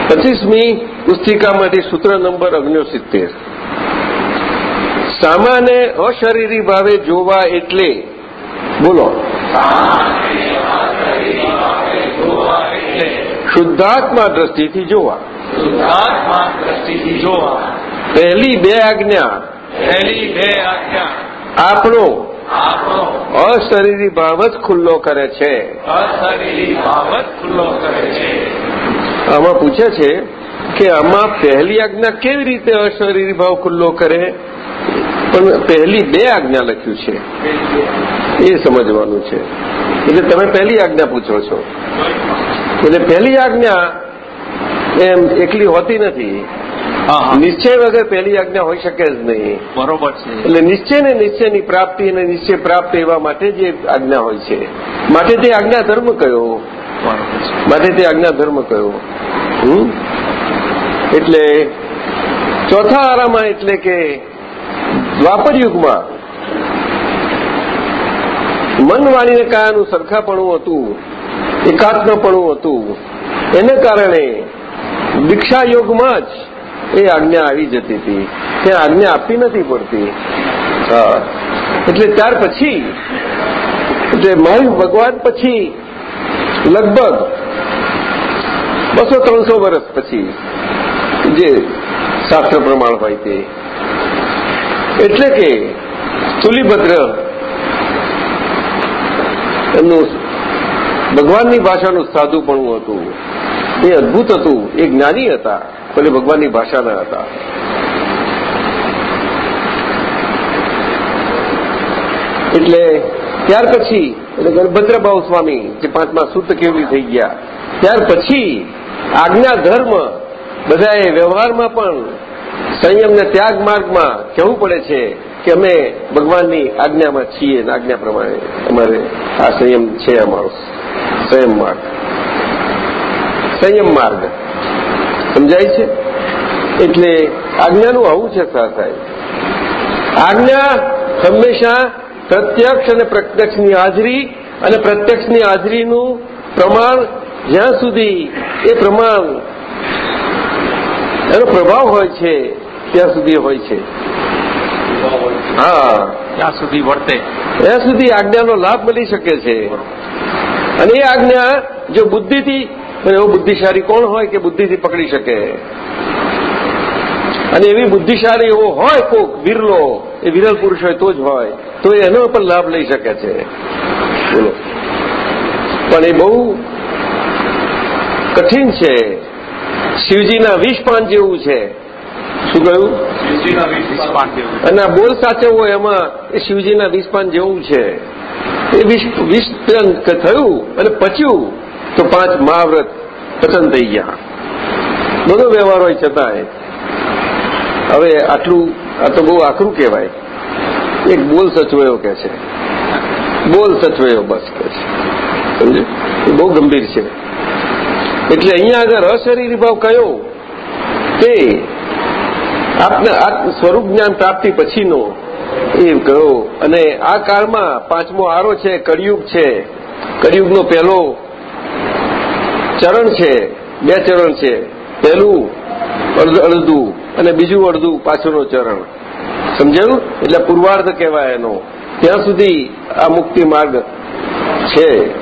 પચીસમી પુસ્તિકામાંથી સૂત્ર નંબર અગ્નિસિત્તેર સામાન્ય અશરીરી ભાવે જોવા એટલે બોલો. શુદ્ધાત્મા દ્રષ્ટિથી જોવા. શુદ્ધાત્મા દ્રષ્ટિથી જોવા. પહેલી બે આજ્ઞા. પહેલી બે આજ્ઞા. આપણો અશરીરી ભાવ જ ખુલ્લો કરે છે. અશરીરી બાબત ખુલ્લો કરે છે. આમાં પૂછે છે કે આમાં પહેલી આજ્ઞા કેવી રીતે અશરીરી ભાવ ખુલ્લો કરે? પણ પહેલી બે આજ્ઞા લખ્યું છે. એ સમજવાનું છે. એટલે તમે પહેલી આજ્ઞા પૂછો છો. એટલે પહેલી આજ્ઞા એમ એકલી હોતી નથી. નિશ્ચય વગર પહેલી આજ્ઞા હોઈ શકે જ નહીં. બરોબર છે. એટલે નિશ્ચય ને નિશ્ચયની પ્રાપ્તિ અને નિશ્ચય પ્રાપ્ત એવા માટે જે આજ્ઞા હોય છે. માટે તે આજ્ઞા ધર્મ કયો? માટે તે આજ્ઞા ધર્મ કયો? એટલે ચોથા આરામાં એટલે કે દ્વાપર યુગમાં મન વાણીને કાયાનું સરખાપણું હતું, એકાત્મપણું હતું. એને કારણે દીક્ષા યોગમાં જ એ આજ્ઞા આવી જતી હતી. ત્યાં આજ્ઞા આપવી નથી પડતી. એટલે ત્યાર પછી, એટલે મહાવીર ભગવાન પછી લગભગ બસો ત્રણસો વર્ષ પછી જે શાસ્ત્ર પ્રમાણ હોય તે. એટલે કે તુલિભદ્ર એમનું ભગવાનની ભાષાનું સાધુપણું હતું. એ અદભુત હતું. એ જ્ઞાની હતા ભલે ભગવાનની ભાષાના હતા. એટલે ત્યાર પછી, એટલે ગણભદ્રભાવ સ્વામી, જે પાંચમા સૂત કેવી થઈ ગયા, ત્યાર પછી આજ્ઞા ધર્મ બધાએ વ્યવહારમાં પણ સંયમને ત્યાગ માર્ગમાં કહેવું પડે છે કે અમે ભગવાનની આજ્ઞામાં છીએ અને આજ્ઞા પ્રમાણે અમારે આ સંયમ છે અમારો. સંયમ માર્ગ. સંયમ માર્ગ. સમજાય છે? એટલે આજ્ઞાનું આવું છે સાહેબ. આજ્ઞા હંમેશા પ્રત્યક્ષ અને પ્રત્યક્ષની હાજરી અને પ્રત્યક્ષની હાજરીનું પ્રમાણ જ્યાં સુધી એ પ્રમાણ એનો પ્રભાવ હોય છે ત્યાં સુધી હોય છે. હા. ત્યાં સુધી વર્તે. ત્યાં સુધી આજ્ઞાનો લાભ મળી શકે છે. અને એ આજ્ઞા જો બુદ્ધિથી એવો બુદ્ધિશાળી કોણ હોય કે બુદ્ધિથી પકડી શકે? અને એવી બુદ્ધિશાળી એવો હોય કોક વિરલો એ વિરલ પુરુષ હોય તો જ હોય તો એનો પણ લાભ લઈ શકે છે. બોલો. પણ એ બહુ કઠિન છે. શિવજીના વિષપાન જેવું છે. શું કહ્યું? અને આ બોલ સાચવવો એમાં એ શિવજીના વિષપાન જેવું છે. એ વિષ થયું અને પચ્યું તો પાંચ મહાવ્રત પસંદ થઈ ગયા. બધો વ્યવહાર હોય છતાંય. હવે આટલું, આ તો બહુ આકરું કહેવાય. એક બોલ સચવાયો કે છે. બોલ સચવાયો બસ કે છે. સમજે? બહુ ગંભીર છે. એટલે અહીંયા આગળ અશરીરી ભાવ કયો? તે આપને આત્મ સ્વરૂપ જ્ઞાન પ્રાપ્તિ પછીનો એ કયો? અને આ કાળમાં પાંચમો આરો છે, કળિયુગ છે. કળિયુગનો પહેલો ચરણ છે, બે ચરણ છે. પહેલું અડધું અને બીજું અડધું પાછળનો ચરણ. સમજાયું? એટલે પૂર્વાર્ધ કહેવાય એનો. ત્યાં સુધી આ મુક્તિ માર્ગ છે.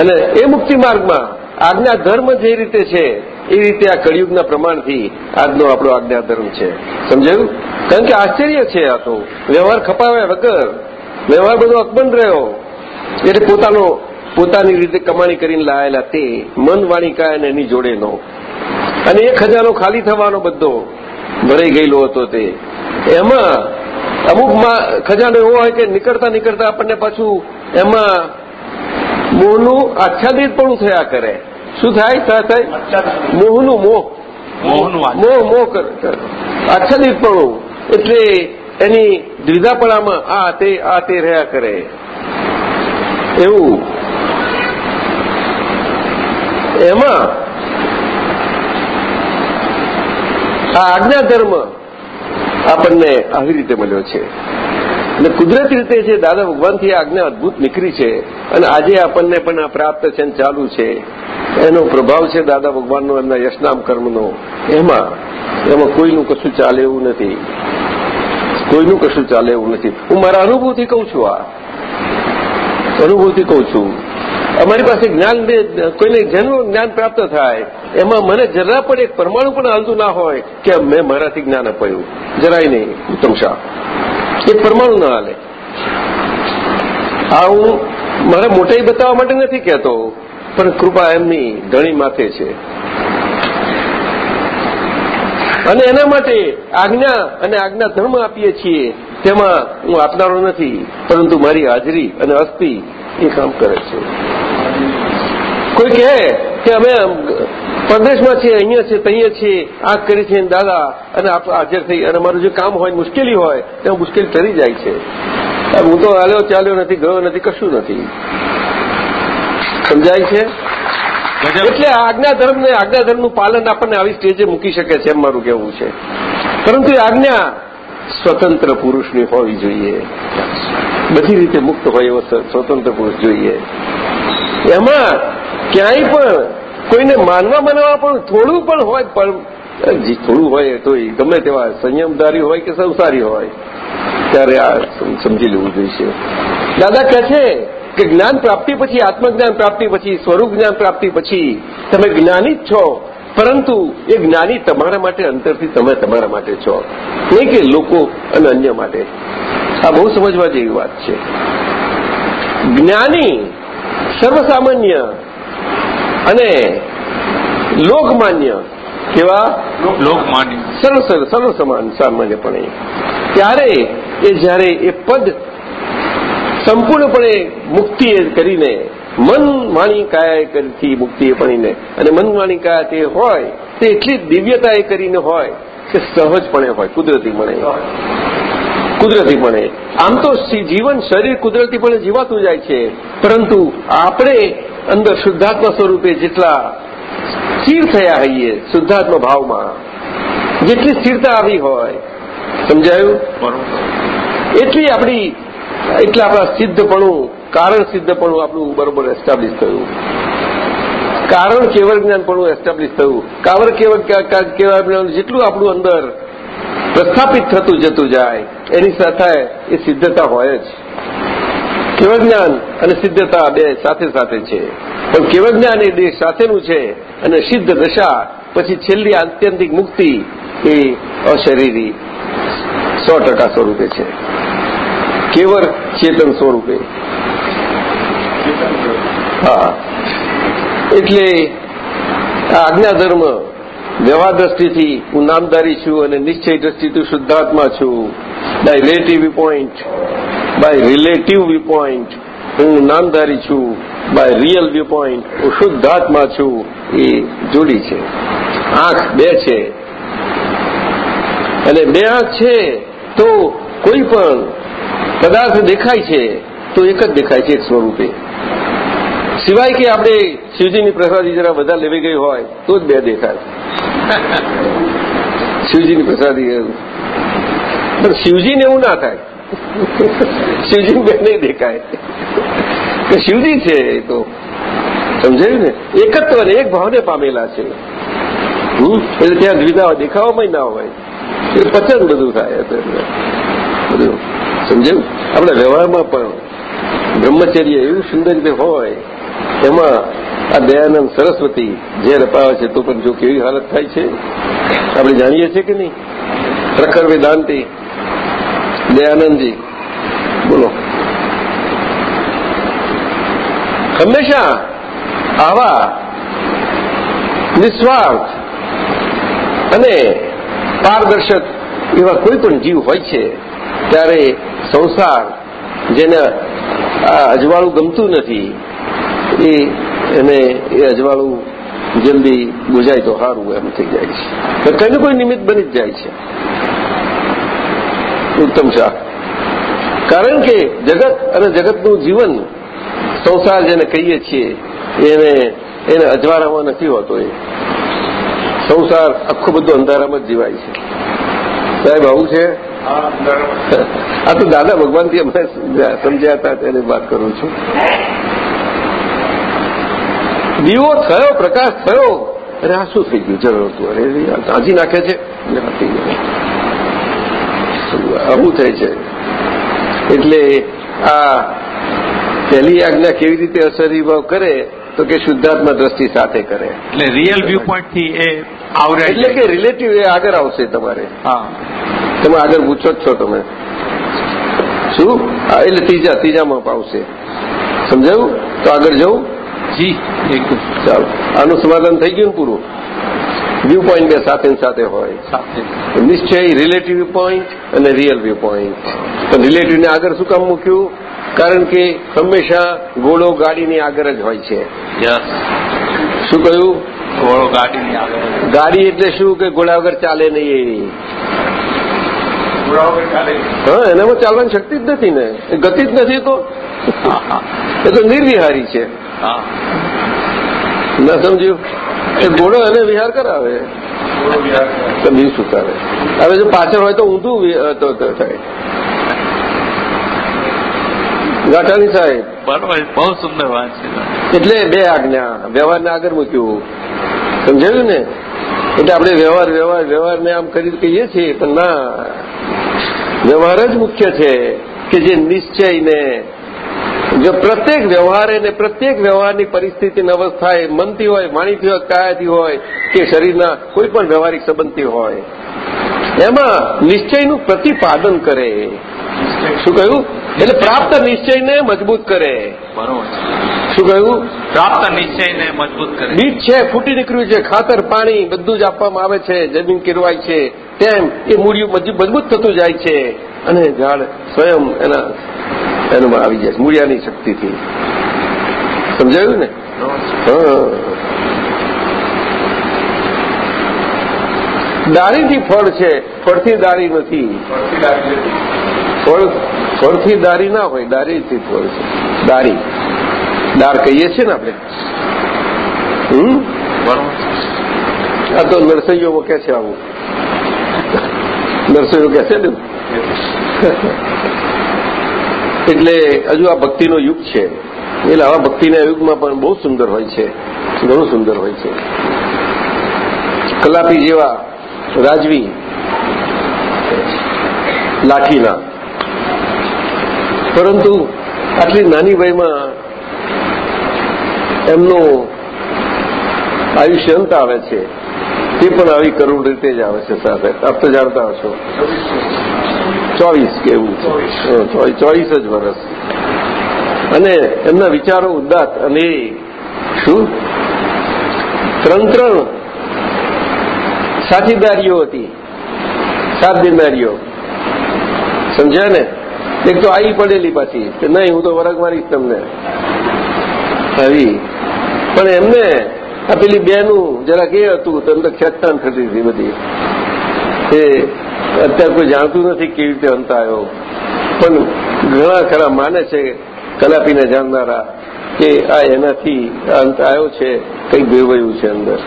અને એ મુક્તિ માર્ગમાં આજ્ઞા ધર્મ જે રીતે છે, એ રીતે આ કળિયુગના પ્રમાણથી આજનો આપણો આજ્ઞા ધર્મ છે. સમજાયું? કારણ કે આશ્ચર્ય છે આ તો. વ્યવહાર ખપાવ્યા વગર, વ્યવહાર બધો અકબંધ રહ્યો. એટલે પોતાનો, પોતાની રીતે કમાણી કરીને લાયેલા તે મન વાણી કાય અને એની જોડેનો. અને એ ખજાનો ખાલી થવાનો બધો ભરાઈ ગયેલો હતો તે. એમાં અમુક ખજાનો એવો હોય કે નીકળતા નીકળતા આપણને પાછું એમાં મોહનું આચ્છાદિત પણ થયા કરે. શું થાય? થાય મોહનું મોહ. મોહનું આચ્છાદિત. મોહ મોહ આચ્છાદિત પણ એટલે એની દ્વિધાપણામાં આ તે આ તે રહ્યા કરે. એવું. એમાં આ આજ્ઞા ધર્મ આપણને આવી રીતે મળ્યો છે. અને કુદરતી રીતે જે દાદા ભગવાનથી આજ્ઞા અદભુત નીકળી છે અને આજે આપણને પણ આ પ્રાપ્ત છે અને ચાલુ છે. એનો પ્રભાવ છે દાદા ભગવાનનો, એમના યશનામ કર્મનો એમાં એમાં કોઈનું કશું ચાલે એવું નથી. કોઈનું કશું ચાલે એવું નથી. હું મારા અનુભવથી કહું છું આ. અનુભવથી કહું છું. અમારી પાસે જ્ઞાન કોઈને જેનું જ્ઞાન પ્રાપ્ત થાય, એમાં મને જરા પણ એક પરમાણુ પણ હાલતું ના હોય કે મેં મારાથી જ્ઞાન અપાયું. જરાય નહીં, ઉત્તમ શાહ. એક પરમાણુ ના હાલે. આ હું મારે મોટાઈ બતાવવા માટે નથી કહેતો, પણ કૃપા એમની ઘણી માથે છે. અને એના માટે આજ્ઞા અને આજ્ઞા ધર્મ આપીએ છીએ. તેમાં હું આપનારો નથી, પરંતુ મારી હાજરી અને અસ્થિ એ કામ કરે છે. કોઈ કહે કે અમે પરદેશમાં છીએ અહીંયા છીએ તઅહીંયા છીએ આ કરી છે દાદા અને હાજર થઈ અને મારું જે કામ હોય મુશ્કેલી હોય તો મુશ્કેલી ટરી જાય છે. હું તો હાલ્યો ચાલ્યો નથી ગયો નથી કશું નથી. સમજાય છે? એટલે આજ્ઞાધર્મને આજ્ઞા ધર્મ ને આજ્ઞા ધર્મનું પાલન આપણને આવી સ્ટેજે મૂકી શકે છે એમ મારું કહેવું છે. પરંતુ એ આજ્ઞા સ્વતંત્ર પુરુષની હોવી જોઈએ. બધી રીતે મુક્ત હોય એવો સ્વતંત્ર પુરુષ જોઈએ. એમાં ક્યાંય પણ કોઈને માનવા માનવા પણ થોડું પણ હોય, પણ થોડું હોય તો ગમે તેવા સંયમધારી હોય કે સંસારી હોય, ત્યારે આ સમજી લેવું જોઈએ દાદા કહે છે કે જ્ઞાન પ્રાપ્તિ પછી આત્મજ્ઞાન પ્રાપ્તિ પછી સ્વરૂપ જ્ઞાન પ્રાપ્તિ પછી તમે જ્ઞાની જ છો, પરંતુ એ જ્ઞાની તમારા માટે અંતરથી તમે તમારા માટે છો, નહીં કે લોકો અને અન્ય માટે. આ બહુ સમજવા જેવી વાત છે. જ્ઞાની સર્વસામાન્ય અને લોકમાન્ય કેવા? લોકમાન્ય. સર્વ સમાન સામાન્યપણે. ત્યારે એ જ્યારે એ પદ સંપૂર્ણપણે મુક્તિ એ કરીને મન વાણી કાયા કરતી મુક્તિ એ પણીને અને મન વાણી કાયા તે હોય તે એટલી દિવ્યતા એ કરીને હોય કે સહજપણે હોય કુદરતીપણે કુદરતીપણે આમ તો જીવન શરીર કુદરતીપણે જીવાતું જાય છે. પરંતુ આપણે અંદર શુદ્ધાત્મા સ્વરૂપે જેટલા સ્થિર થયા હઈએ, શુદ્ધાત્મા ભાવમાં, જેટલી સ્થિરતા આવી હોય, સમજાયું? એટલી આપણી, એટલે આપણા સિદ્ધપણું, કારણ સિદ્ધપણું આપણું બરોબર એસ્ટાબ્લિશ થયું. કારણ કેવળ જ્ઞાનપણું એસ્ટાબ્લિશ થયું. કાવર કેવળ કેવળ જેટલું આપણું અંદર પ્રસ્થાપિત થતું જતું જાય, એની સાથે એ સિદ્ધતા હોય જ. કેવળ જ્ઞાન અને સિદ્ધતા બે સાથે સાથે છે. પણ કેવળ જ્ઞાન એ દેશ સાથેનું છે અને સિદ્ધ દશા, પછી છેલ્લી આત્યંતિક મુક્તિ એ અશરીરી સો ટકા સ્વરૂપે છે. કેવળ ચેતન સ્વરૂપે. હા. એટલે આ આજ્ઞાધર્મ વ્યવહાર દ્રષ્ટિથી હું નામદારી છું અને નિશ્ચય દ્રષ્ટિથી શુદ્ધાત્મા છું. By relative point by relative view point હું નામદારી છું. બાય રિયલ વ્યૂ પોઈન્ટ હું શુદ્ધાત્મા છું. એ જોડી છે. આંખ બે છે. અને બે આંખ છે તો કોઈ પણ પદાર્થ દેખાય છે તો એક જ દેખાય છે એક સ્વરૂપે. સિવાય કે આપણે શિવજીની પ્રસાદી જરા બધા લેવી ગઈ હોય, તો જ બે દેખાય. શિવજીની પ્રસાદી પણ શિવજીને એવું ના થાય. શિવજી બે નહીં દેખાય. કે શિવજી છે એ તો. સમજાયું ને? એકત્વ ને એક ભાવને પામેલા છે? એટલે ત્યાં દ્વિધા દેખાવામાં ના હોય. એ પચન બધું થાય બધું. સમજાયું? આપણા વ્યવહારમાં પણ બ્રહ્મચર્ય એવું સુંદર રીતે હોય. એમાં આ દયાનંદ સરસ્વતી જે રપાવે છે, તો પણ જો કેવી હાલત થાય છે? આપણે જાણીએ છીએ કે નહીં? પ્રખર વેદાંતિ. દયાનંદજી, બોલો. હંમેશા આવા નિસ્વાર્થ અને પારદર્શક એવા કોઈ પણ જીવ હોય છે, ત્યારે સંસાર જેને અજવાળું ગમતું નથી એ એને એ અજવાળું જલ્દી બુજાય તો સારું એમ થઈ જાય છે. કંઈ ને કોઈ નિમિત્ત બની જ જાય છે. ઉત્તમ શાહ. કારણ કે જગત અને જગતનું જીવન સંસાર જેને કહીએ છીએ એને એને અજવાળામાં નથી હોતો એ. સંસાર આખો બધો અંધારામાં જ જીવાય છે. સાહેબ આવું છે? આ તો દાદા ભગવાનથી અમે સમજ્યા હતા તેની વાત કરું છું. દીવો થયો પ્રકાશ થયો અરે આ શું થઈ ગયું? જરૂર હતું અરે તાજી નાખે છે. આવું થાય છે? એટલે આ પહેલી આજ્ઞા કેવી રીતે અસરીભાવ કરે? તો કે શુદ્ધાત્મા દ્રષ્ટિ સાથે કરે. એટલે રિયલ વ્યૂ પોઈન્ટથી એ આવરે એટલે કે રિલેટિવ એ આગળ આવશે તમારે. હા. તમે આગળ પૂછો જ છો તમે. શું? એટલે ત્રીજા ત્રીજામાં આવશે. સમજાયું? તો આગળ જવું? જી ચાલો. આનું સમાધાન થઈ ગયું ને પૂરું? વ્યૂ પોઈન્ટ બે સાથે સાથે હોય. સાથે. નિશ્ચય રિલેટિવ પોઈન્ટ અને રિયલ વ્યૂ પોઈન્ટ રિલેટિવને આગળ શું કામ મૂક્યું? કારણ કે હંમેશા ગોળો ગાડીની આગળ જ હોય છે. શું કહ્યું? ઘોડો ગાડીની આગળ ગાડી એટલે શું કે ગોળા વગર ચાલે નહીં એવી? હા એનામાં ચાલવાની શક્તિ જ નથી ને. એ ગતિ જ નથી તો? એ તો નિર્વિહારી છે. હા. ના સમજ્યું એ ઘોડો એને વિહાર કરાવે. બીજું શું કરે હવે જો પાછળ હોય તો ઊંધું થાય. ગાંઠાની સાહેબ. બરોબર બહુ સુંદર વાત છે. એટલે બે આજ્ઞા. વ્યવહારને આગળ મૂક્યું. સમજાયું ને? એટલે આપણે વ્યવહાર વ્યવહાર વ્યવહારને આમ કરી કહીએ છીએ પણ ના. વ્યવહાર જ મુખ્ય છે કે જે નિશ્ચયને જો પ્રત્યેક વ્યવહારે ને પ્રત્યેક વ્યવહારની પરિસ્થિતિની અવસ્થા એ મનથી હોય વાણીથી હોય કાયાથી હોય કે શરીરના કોઈ પણ વ્યવહારિક સંબંધથી હોય એમાં નિશ્ચયનું પ્રતિપાદન કરે. શું કહ્યું? એટલે પ્રાપ્ત નિશ્ચયને મજબૂત કરે. બરોબર શું કહ્યું? પ્રાપ્ત નિશ્ચયને મજબૂત કરે. બીજ છે ફૂટી નીકળ્યું છે ખાતર પાણી બધું જ આપવામાં આવે છે જમીન કિરવાય છે તેમ એ મૂળિયું મજબૂત થતું જાય છે. અને ઝાડ સ્વયં એના એનામાં આવી જાય. મૂળિયાની શક્તિથી. સમજાયું ને? દારીથી ફળ છે. ફળથી દારી નથી. ફળ ફળથી દારી ના હોય દારીથી ફળ છે. દારી દાર કહીએ છીએ ને આપણે? હમ? આ તો નરસૈયો કે છે આવું. નરસૈયો કે છે ને? એટલે હજુ આ ભક્તિનો યુગ છે. એટલે આવા ભક્તિના યુગમાં પણ બહુ સુંદર હોય છે. ઘણું સુંદર હોય છે. કલાપી જેવા રાજવી લાઠીના. પરંતુ આટલી નાની વયમાં એમનું આયુષ્ય અંત આવે છે. તે પણ આવી કરુણ રીતે જ આવે છે સાથે આપ તો જાણતા હશો. ચોવીસ કે એવું છે. ચોવીસ. જ વર્ષ અને એમના વિચારો ઉદાત અને શું? ત્રણ ત્રણ સાથીદારીઓ હતી. સાત દિનદારીઓ સમજ્યા ને? એક તો આવી પડેલી પાછી કે નહીં હું તો વરગ મારીશ તમને. આવી. પણ એમને આ પેલી બેનું જરાક એ હતું તો અંદર ખેંચતાન થતી હતી બધી. એ અત્યારે કોઈ જાણતું નથી કેવી રીતે અંત આવ્યો. પણ ઘણા ખરા માને છે, કલાપીને જાણનારા, કે આ એનાથી અંત આવ્યો છે, કંઈક ભેરવાયું છે અંદર.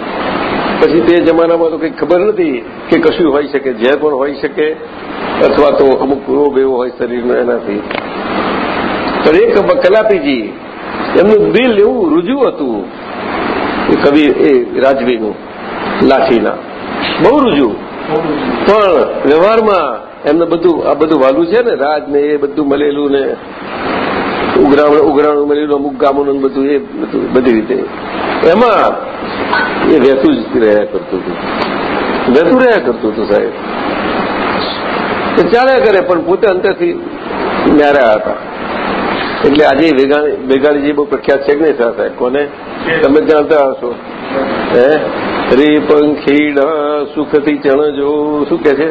પછી તે જમાનામાં તો કંઈ ખબર નથી કે કશું હોઈ શકે ઝેર પણ હોઈ શકે, અથવા તો અમુક રોગ એવો હોય શરીરનો એનાથી. પણ એક કલાપીજી, એમનું દિલ એવું રુજુ હતું, એ કવિ, એ રાજવીનું, લાઠીના. બહુ રૂજુ. પણ વ્યવહારમાં એમને બધું, આ બધું વાલું છે ને, રાજ ને એ બધું મળેલું ને, ઉઘરાણું ઉઘરાણું મળેલું, અમુક ગામોનું બધું એ બધું, બધી રીતે. એમાં એ વહેતું જ રહ્યા કરતું હતું. વહેતું રહ્યા કરતું હતું સાહેબ. એ ચાલ્યા કરે, પણ પોતે અંતરથી ન્યારા હતા. એટલે આજે વેગાણીજી બહુ પ્રખ્યાત છે કે નહીં સાહેબ? કોને? તમે જાણતા હશો. હે? રે પંખીડા સુખથી ચણજો શું કે છે?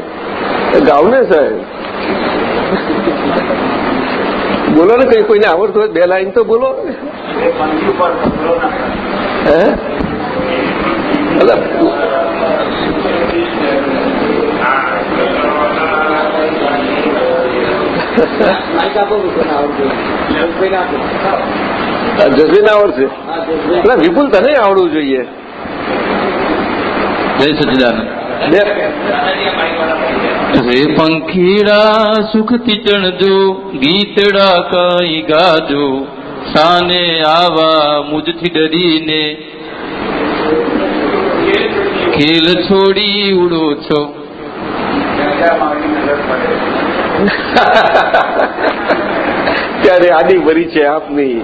ગાવ ને સાહેબ. બોલો ને કઈ કોઈને આવડતું હોય બે લાઈન તો બોલો. હે? આ આવડશે. એટલે વિપુલ તને આવડવું જોઈએ. જય સચિદાન રે પંખીડા સુખ ચણજો ગીતડા કઈ ગાજો સાને આવા મુજથી ડરીને ખેલ છોડી ઉડો છો. ત્યારે યાદી ભરી છે આપની.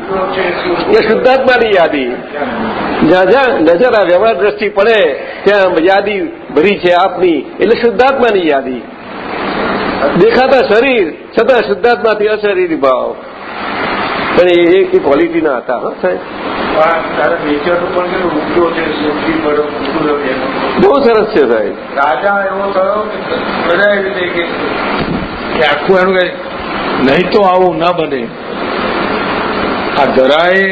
એ શુદ્ધાત્માની યાદી. જ્યાં જ્યાં નજર આ વ્યવહાર દ્રષ્ટિ પડે, ત્યાં યાદી ભરી છે આપની. એટલે શુદ્ધાત્માની યાદી. દેખાતા શરીર, છતાં શુદ્ધાત્માથી અશરીર ભાવ. પણ એ એ ક્વોલિટીના હતા, હા, સાહેબ. બહુ સરસ છે, સાહેબ. રાજા એવો થયો બધા એવી કે આખું એનું કઈ નહીં તો આવું ના બને. આ ધરાએ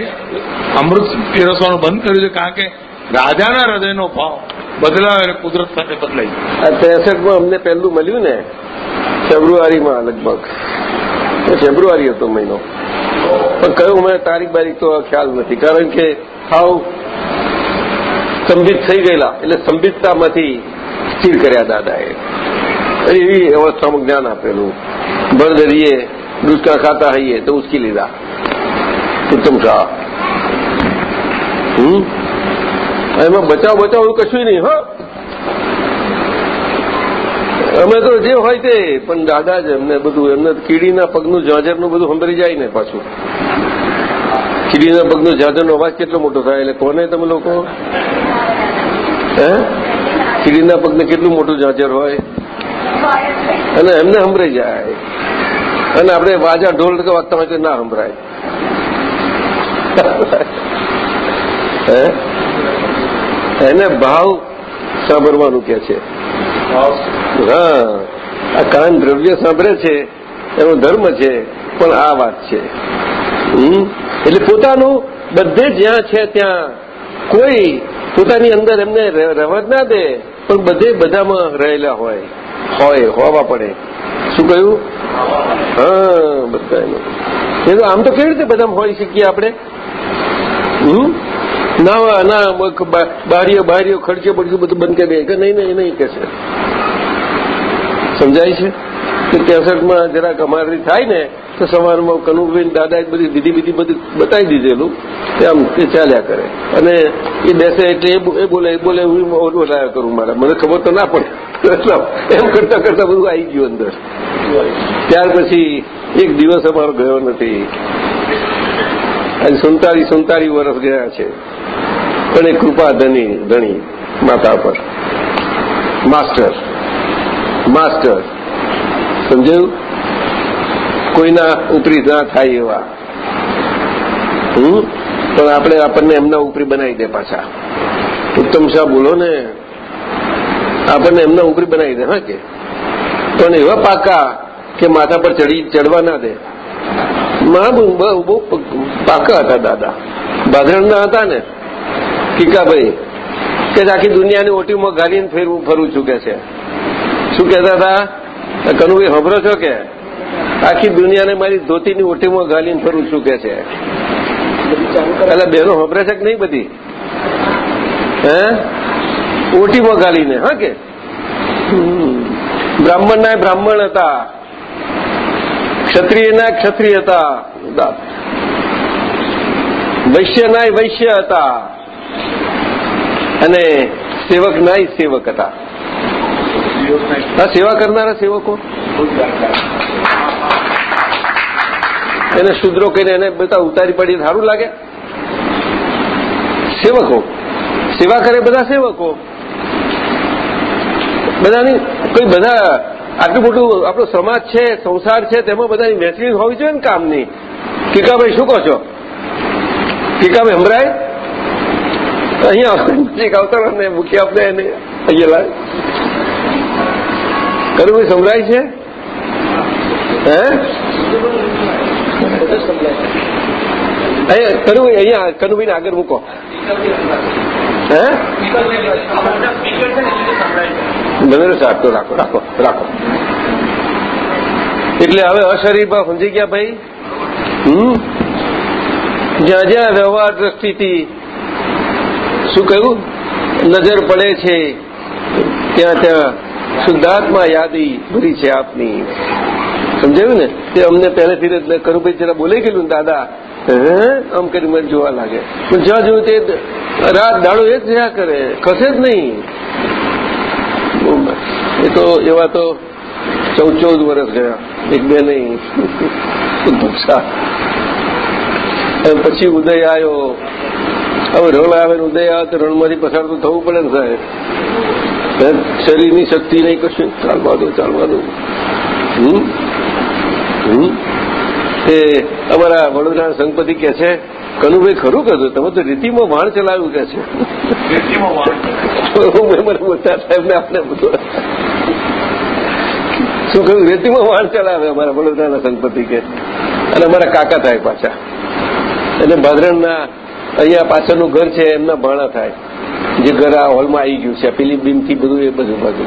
અમૃત પીરસવાનું બંધ કર્યું છે કારણ કે રાજાના હૃદયનો ભાવ બદલાવે એટલે કુદરત સાથે બદલાઈ ત્રેસઠમાં અમને પહેલું મળ્યું ને, ફેબ્રુઆરીમાં લગભગ. ફેબ્રુઆરી હતો મહિનો. પણ કયું મને તારીખ બારીખ તો ખ્યાલ નથી, કારણ કે હાવ સ્તંભિત થઈ ગયેલા, એટલે સ્તંભિતતામાંથી સ્થિર કર્યા દાદાએ. એવી અવસ્થામાં જ્ઞાન આપેલું. ભરદરીએ દુષ્કા ખાતા હઈએ તો ઉચકી લીધા ઉત્તમ શાહ એમાં બચાવ બચાવ એવું કશું નહીં હા અમે તો જે હોય તે, પણ દાદા જ એમને બધું, એમને કીડીના પગનું ઝાંઝરનું બધું સંભળી જાય ને પાછું. કીડીના પગનું ઝાંઝરનો અવાજ કેટલો મોટો થાય, એટલે કોને તમે લોકો? હે? કીડીના પગને કેટલું મોટું ઝાંઝર હોય? અને એમને સંભળાઈ જાય. અને આપણે વાજા ઢોલ વાગતા હોય તો ના સંભળાય. એને ભાવ સાંભળવાનું કે છે. હા, આ કાન દ્રવ્ય સાંભળે છે, એનો ધર્મ છે, પણ આ વાત છે? એટલે પોતાનું બધે જ્યાં છે ત્યાં કોઈ પોતાની અંદર એમને રહેવા ના દે, પણ બધે બધામાં રહેલા હોય. હોય, હોવા પડે. શું કહ્યું? હા બધા એનું આમ તો કેવી રીતે બધા હોઈ શકીએ આપણે? હમ? ના ના બારીઓ બારીઓ, ખર્ચે પડશે બધું બંધ કરી દે. કે નહીં નહીં નહીં કે સમજાય છે? કે કેસેટમાં જરાક અમારી થાય ને, તો સવારમાં કનુભાઈ દાદાએ બધી વિધિ વિધિ બધું બતાવી દીધેલું આમ તે ચાલ્યા કરે. અને એ બેસે એટલે એ બોલે એ બોલે, હું ઓલું કરું મારા. મને ખબર તો ના પડે. એમ કરતા કરતા બધું આવી ગયું અંદર. ત્યાર પછી એક દિવસ અમારો ગયો નથી. આજે સુનતાળી સુનતાળી વર્ષ ગયા છે. પણ એ કૃપા ધની, ધણી, માતા પર. Master master. સમજાયું? કોઈના ઉપરી ના થાય એવા. હમ? પણ આપણે આપણને એમના ઉપરી બનાવી દે પાછા. ઉત્તમ શાહ બોલો ને, આપણને એમના ઉપરી બનાવી દે, હા કે? પણ એવા પાકા કે માથા પર ચડી, ચડવા ના દે. મહા બહુ પાકા હતા દાદા. બાદરણના હતા ને, કીકાભાઈ. કે આખી દુનિયાની ઓટીમાં ગાલીને ફેરવું, ફરું છું કે છે. શું કહેતા હતા? કનુભાઈ હભરો છો કે? આખી દુનિયાને મારી ધોતીની ઓટીમાં ગાલીને ફરું છું કે છે. એટલે બહેનો હભરે છે કે નહીં બધી? હે? ઓટીમાં ગાલીને, હા કે? બ્રાહ્મણ ના બ્રાહ્મણ હતા. ક્ષત્રિયના ક્ષત્રિય હતા. વૈશ્યના વૈશ્ય હતા. અને સેવક નાય સેવક હતા. આ સેવા કરનારા સેવકો? એને શુદ્રો કહીને એને બધા ઉતારી પડી સારું લાગે? સેવકો. સેવા કરે બધા સેવકો. બધાની કોઈ બધા આટલું મોટું આપણો સમાજ છે સંસાર છે તેમાં બધાની વહેંચણી હોવી જોઈએ ને કામની. ટીકાભાઈ શું કહો છો? ટીકાભાઈ સંભળાય? અહીંયા નજીક આવતા ને મૂકી આપને એને અહીંયા લાવે કરું ભાઈ સંભળાય છે? હે? અહીંયા કરું અહીંયા કનુભાઈ આગળ મૂકો. હે? બને સાહેબ તો રાખો રાખો રાખો. એટલે હવે અશરીફમાં સમજી ગયા ભાઈ? હમ? જ્યાં જ્યાં વ્યવહાર દ્રષ્ટિથી શું કહ્યું? નજર પડે છે, ત્યાં ત્યાં શુદ્ધાત્મા યાદી ભરી છે આપની. સમજાયું ને? તે અમને પહેલેથી જ કરુભાઈ જરા બોલાઈ ગયેલું દાદા. આમ કરી મને જોવા લાગે. પણ જ્યાં જોયું તે રાત દાડો એ જ રહ્યા કરે. ખસે જ નહીં. એ તો એવા તો ચૌદ ચૌદ વર્ષ ગયા. એક બે નહીં. પછી ઉદય આવ્યો. હવે રણ આવે ઉદય આવે તો રણમાંથી પસાર તો થવું પડે ને સાહેબ. શરીરની શક્તિ નહીં કશું? ચાલવા દો ચાલવા દો. એ અમારા વડોદરા સંગપતિ કે છે કનુભાઈ ખરું કહ્યું તમે તો રીતિમાં વાણ ચલાવ્યું કે છે. મને મોટા સાહેબને આપણે બધું. શું કહ્યું? રેતીમાં વાણ ચલાવે અમારા વડોદરાના સંગપતિ કે અને અમારા કાકા થાય પાછા. એટલે ભાદરણના અહીંયા પાછળનું ઘર છે એમના ભાણા થાય. જે ઘર આ હોલમાં આવી ગયું છે પેલી બીમથી બધું એ બધું બાજુ.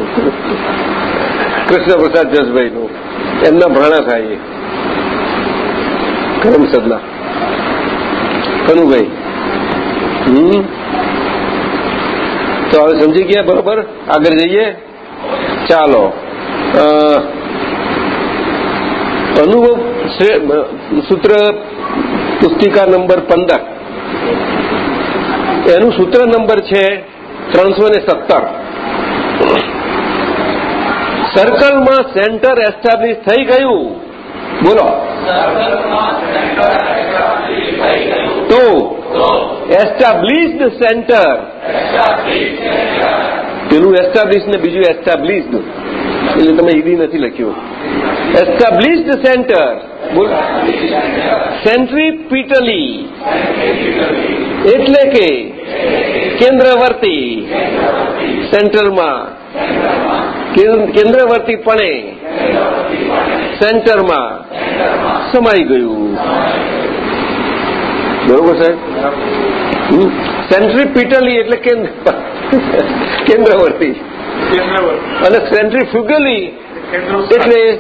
કૃષ્ણ પ્રસાદ જસભાઈનું, એમના ભાણા થાય કરમસદના કનુભાઈ. હમ? તો હવે સમજી ગયા બરોબર? આગળ જઈએ? ચાલો. અનુભવ સૂત્ર પુસ્તિકા નંબર પંદર. એનું સૂત્ર નંબર છે ત્રણસો ને સત્તર. સર્કલમાં સેન્ટર એસ્ટાબ્લિશ થઈ ગયું. બોલો. તો એસ્ટાબ્લિશ્ડ સેન્ટર. પેલું એસ્ટાબ્લિશ ને બીજું એસ્ટાબ્લિશ્ડ. એટલે તમે ઈડી નથી લખ્યું. Established centre. બોલ. સેન્ટ્રીપીટલી એટલે કે કેન્દ્રવર્તી. સેન્ટરમાં. કેન્દ્રવર્તીપણે સેન્ટરમાં. સમાઈ ગયું. બરોબર સાહેબ? સેન્ટ્રીપીટલી એટલે કેન્દ્રવર્તી. અને સેન્ટ્રીફ્યુગલી એટલે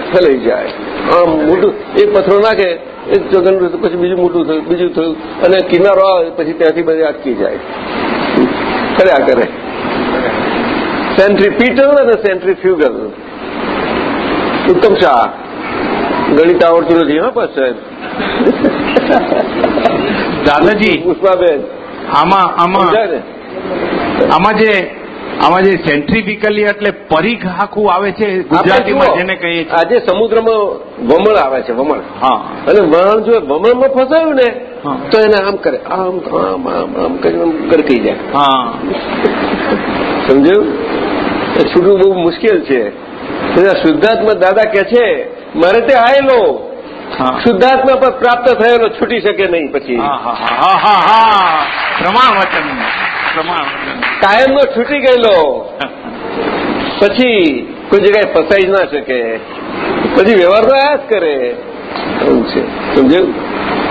ફેલાઈ જાય. આમ મોટું એક પથ્થરો નાખે એક જગન પછી બીજું મોટું થયું બીજું થયું અને કિનારો આવે પછી ત્યાંથી બધી અટકી જાય. કર્યા કરે. સેન્ટ્રીપીટલ અને સેન્ટ્રીફ્યુગલ. ઉત્તમ શાહ. ગણિત આવડતું નથી હા બસ સાહેબ. દાદાજી પુષ્પાબેન આમાં આમાં આમાં જે આમાં જે સેન્ટ્રીફિકલી એટલે પરીખ આખું આવે છે ગુજરાતીમાં જેને કહીએ છીએ. આજે સમુદ્રમાં વમળ આવે છે વમળ. હા. અને વમણ જો વમળમાં ફસાયું ને તો એને આમ કરે આમ આમ આમ આમ કરીને ગરકી જાય. હા. સમજ્યું? છૂટવું બહુ મુશ્કેલ છે. શુદ્ધાત્મા દાદા કે છે મારે તે આવેલો હા. શુદ્ધાત્મા પર પ્રાપ્ત થયેલો છૂટી શકે નહીં પછી. હા હા હા હા હા. પ્રમાણ વચન પ્રમાણ. કાયમનો છૂટી ગયેલો. પછી કોઈ જગ્યાએ ફસાઈ જ ના શકે. પછી વ્યવહાર તો આયા જ કરે. એવું છે. સમજાયું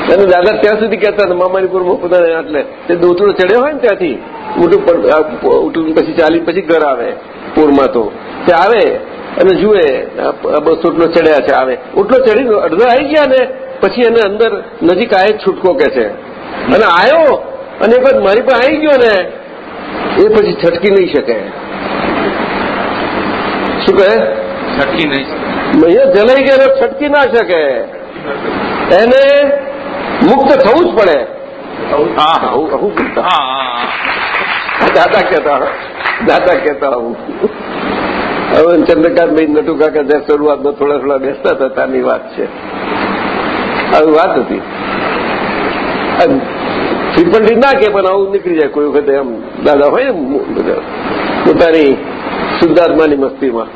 અને દાદા ત્યાં સુધી કહેતા હતા મામાનીપુરમાં પોતાને એટલે તે દોતડો ચડ્યો હોય ને ત્યાંથી ઉઠું પછી ચાલી પછી ઘર આવે પૂરમાં તો. તે આવે અને જુએ આ બસો ઉટલો ચડ્યા છે આવે. ઉટલો ચડી અડધા આવી ગયા ને પછી એને અંદર નજીક આય છૂટકો કે છે. અને આયો અને એક વખત મારી પાસે આવી ગયો ને એ પછી છટકી નહીં શકે. શું કહે? છટકી નહીં અહીંયા જલાઈ ગયેલો છટકી ના શકે. એને મુક્ત થવું જ પડે. હા હા. આવું- આવું હા હા દાદા કહેતા દાદા કહેતા હું. હવે ચંદ્રકાંતભાઈ નટુ કાકા જ્યાં શરૂઆતમાં થોડા થોડા બેસતા હતા ત્યારની વાત છે. આવી વાત હતી. ફ્રીક્વન્ટલી ના કે પણ આવું નીકળી જાય કોઈ વખતે એમ દાદા હોય ને પોતાની શુદ્ધાત્માની મસ્તીમાં.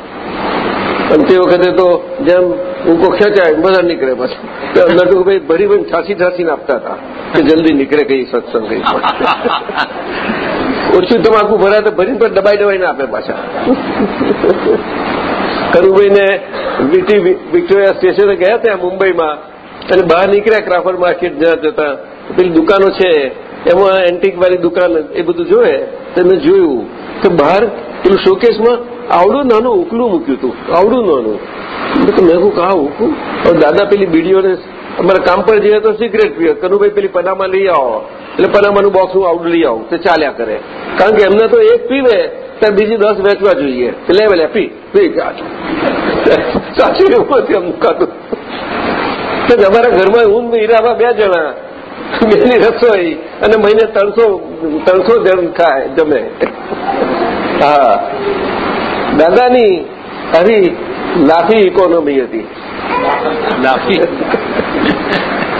અને તે વખતે તો જેમ ઊંકો ખેંચાય બધા નીકળે પછી. નટુભાઈ ભરી ભરી ઠાસી ઠાસીને આપતા હતા કે જલ્દી નીકળે કઈ સત્સંગ કઈ. ઓછું તમાકુ ભરાય તો ભરીને પણ દબાઈ દબાઈને આપે પાછા. કરુભાઈને વીટી વિક્ટોરિયા સ્ટેશને ગયા ત્યાં મુંબઈમાં. અને બહાર નીકળ્યા ક્રાફર માર્કેટ જ્યાં જતા. પેલી દુકાનો છે, એમાં એન્ટિક વાળી દુકાન એ બધું જોયે તો મેં જોયું કે બહાર પેલું શોકેસમાં આવડું નાનું ઉકલું મૂક્યું હતું, આવડું નાનું. મેં કહું કા હવે દાદા પેલી બીડીઓને અમારા કામ પર જઈએ તો સિગરેટ પીએ. કનુભાઈ પેલી પનામાં લઈ આવો. એટલે પનામાનું બોક્સ હું આવડું લઈ આવું, તે ચાલ્યા કરે. કારણ કે એમને તો એક પીવે, ત્યારે બીજી દસ વેચવા જોઈએ. લેવે લે પી પી સાચું એવું નથી અમુક ખાતું. અમારા ઘરમાં હું હીરાબા બે જણા. બેની રસોઈ અને મહિને ત્રણસો ત્રણસો જણ ખાય જમે. હા. દાદાની હરી લાફી ઇકોનોમી હતી. લાફી?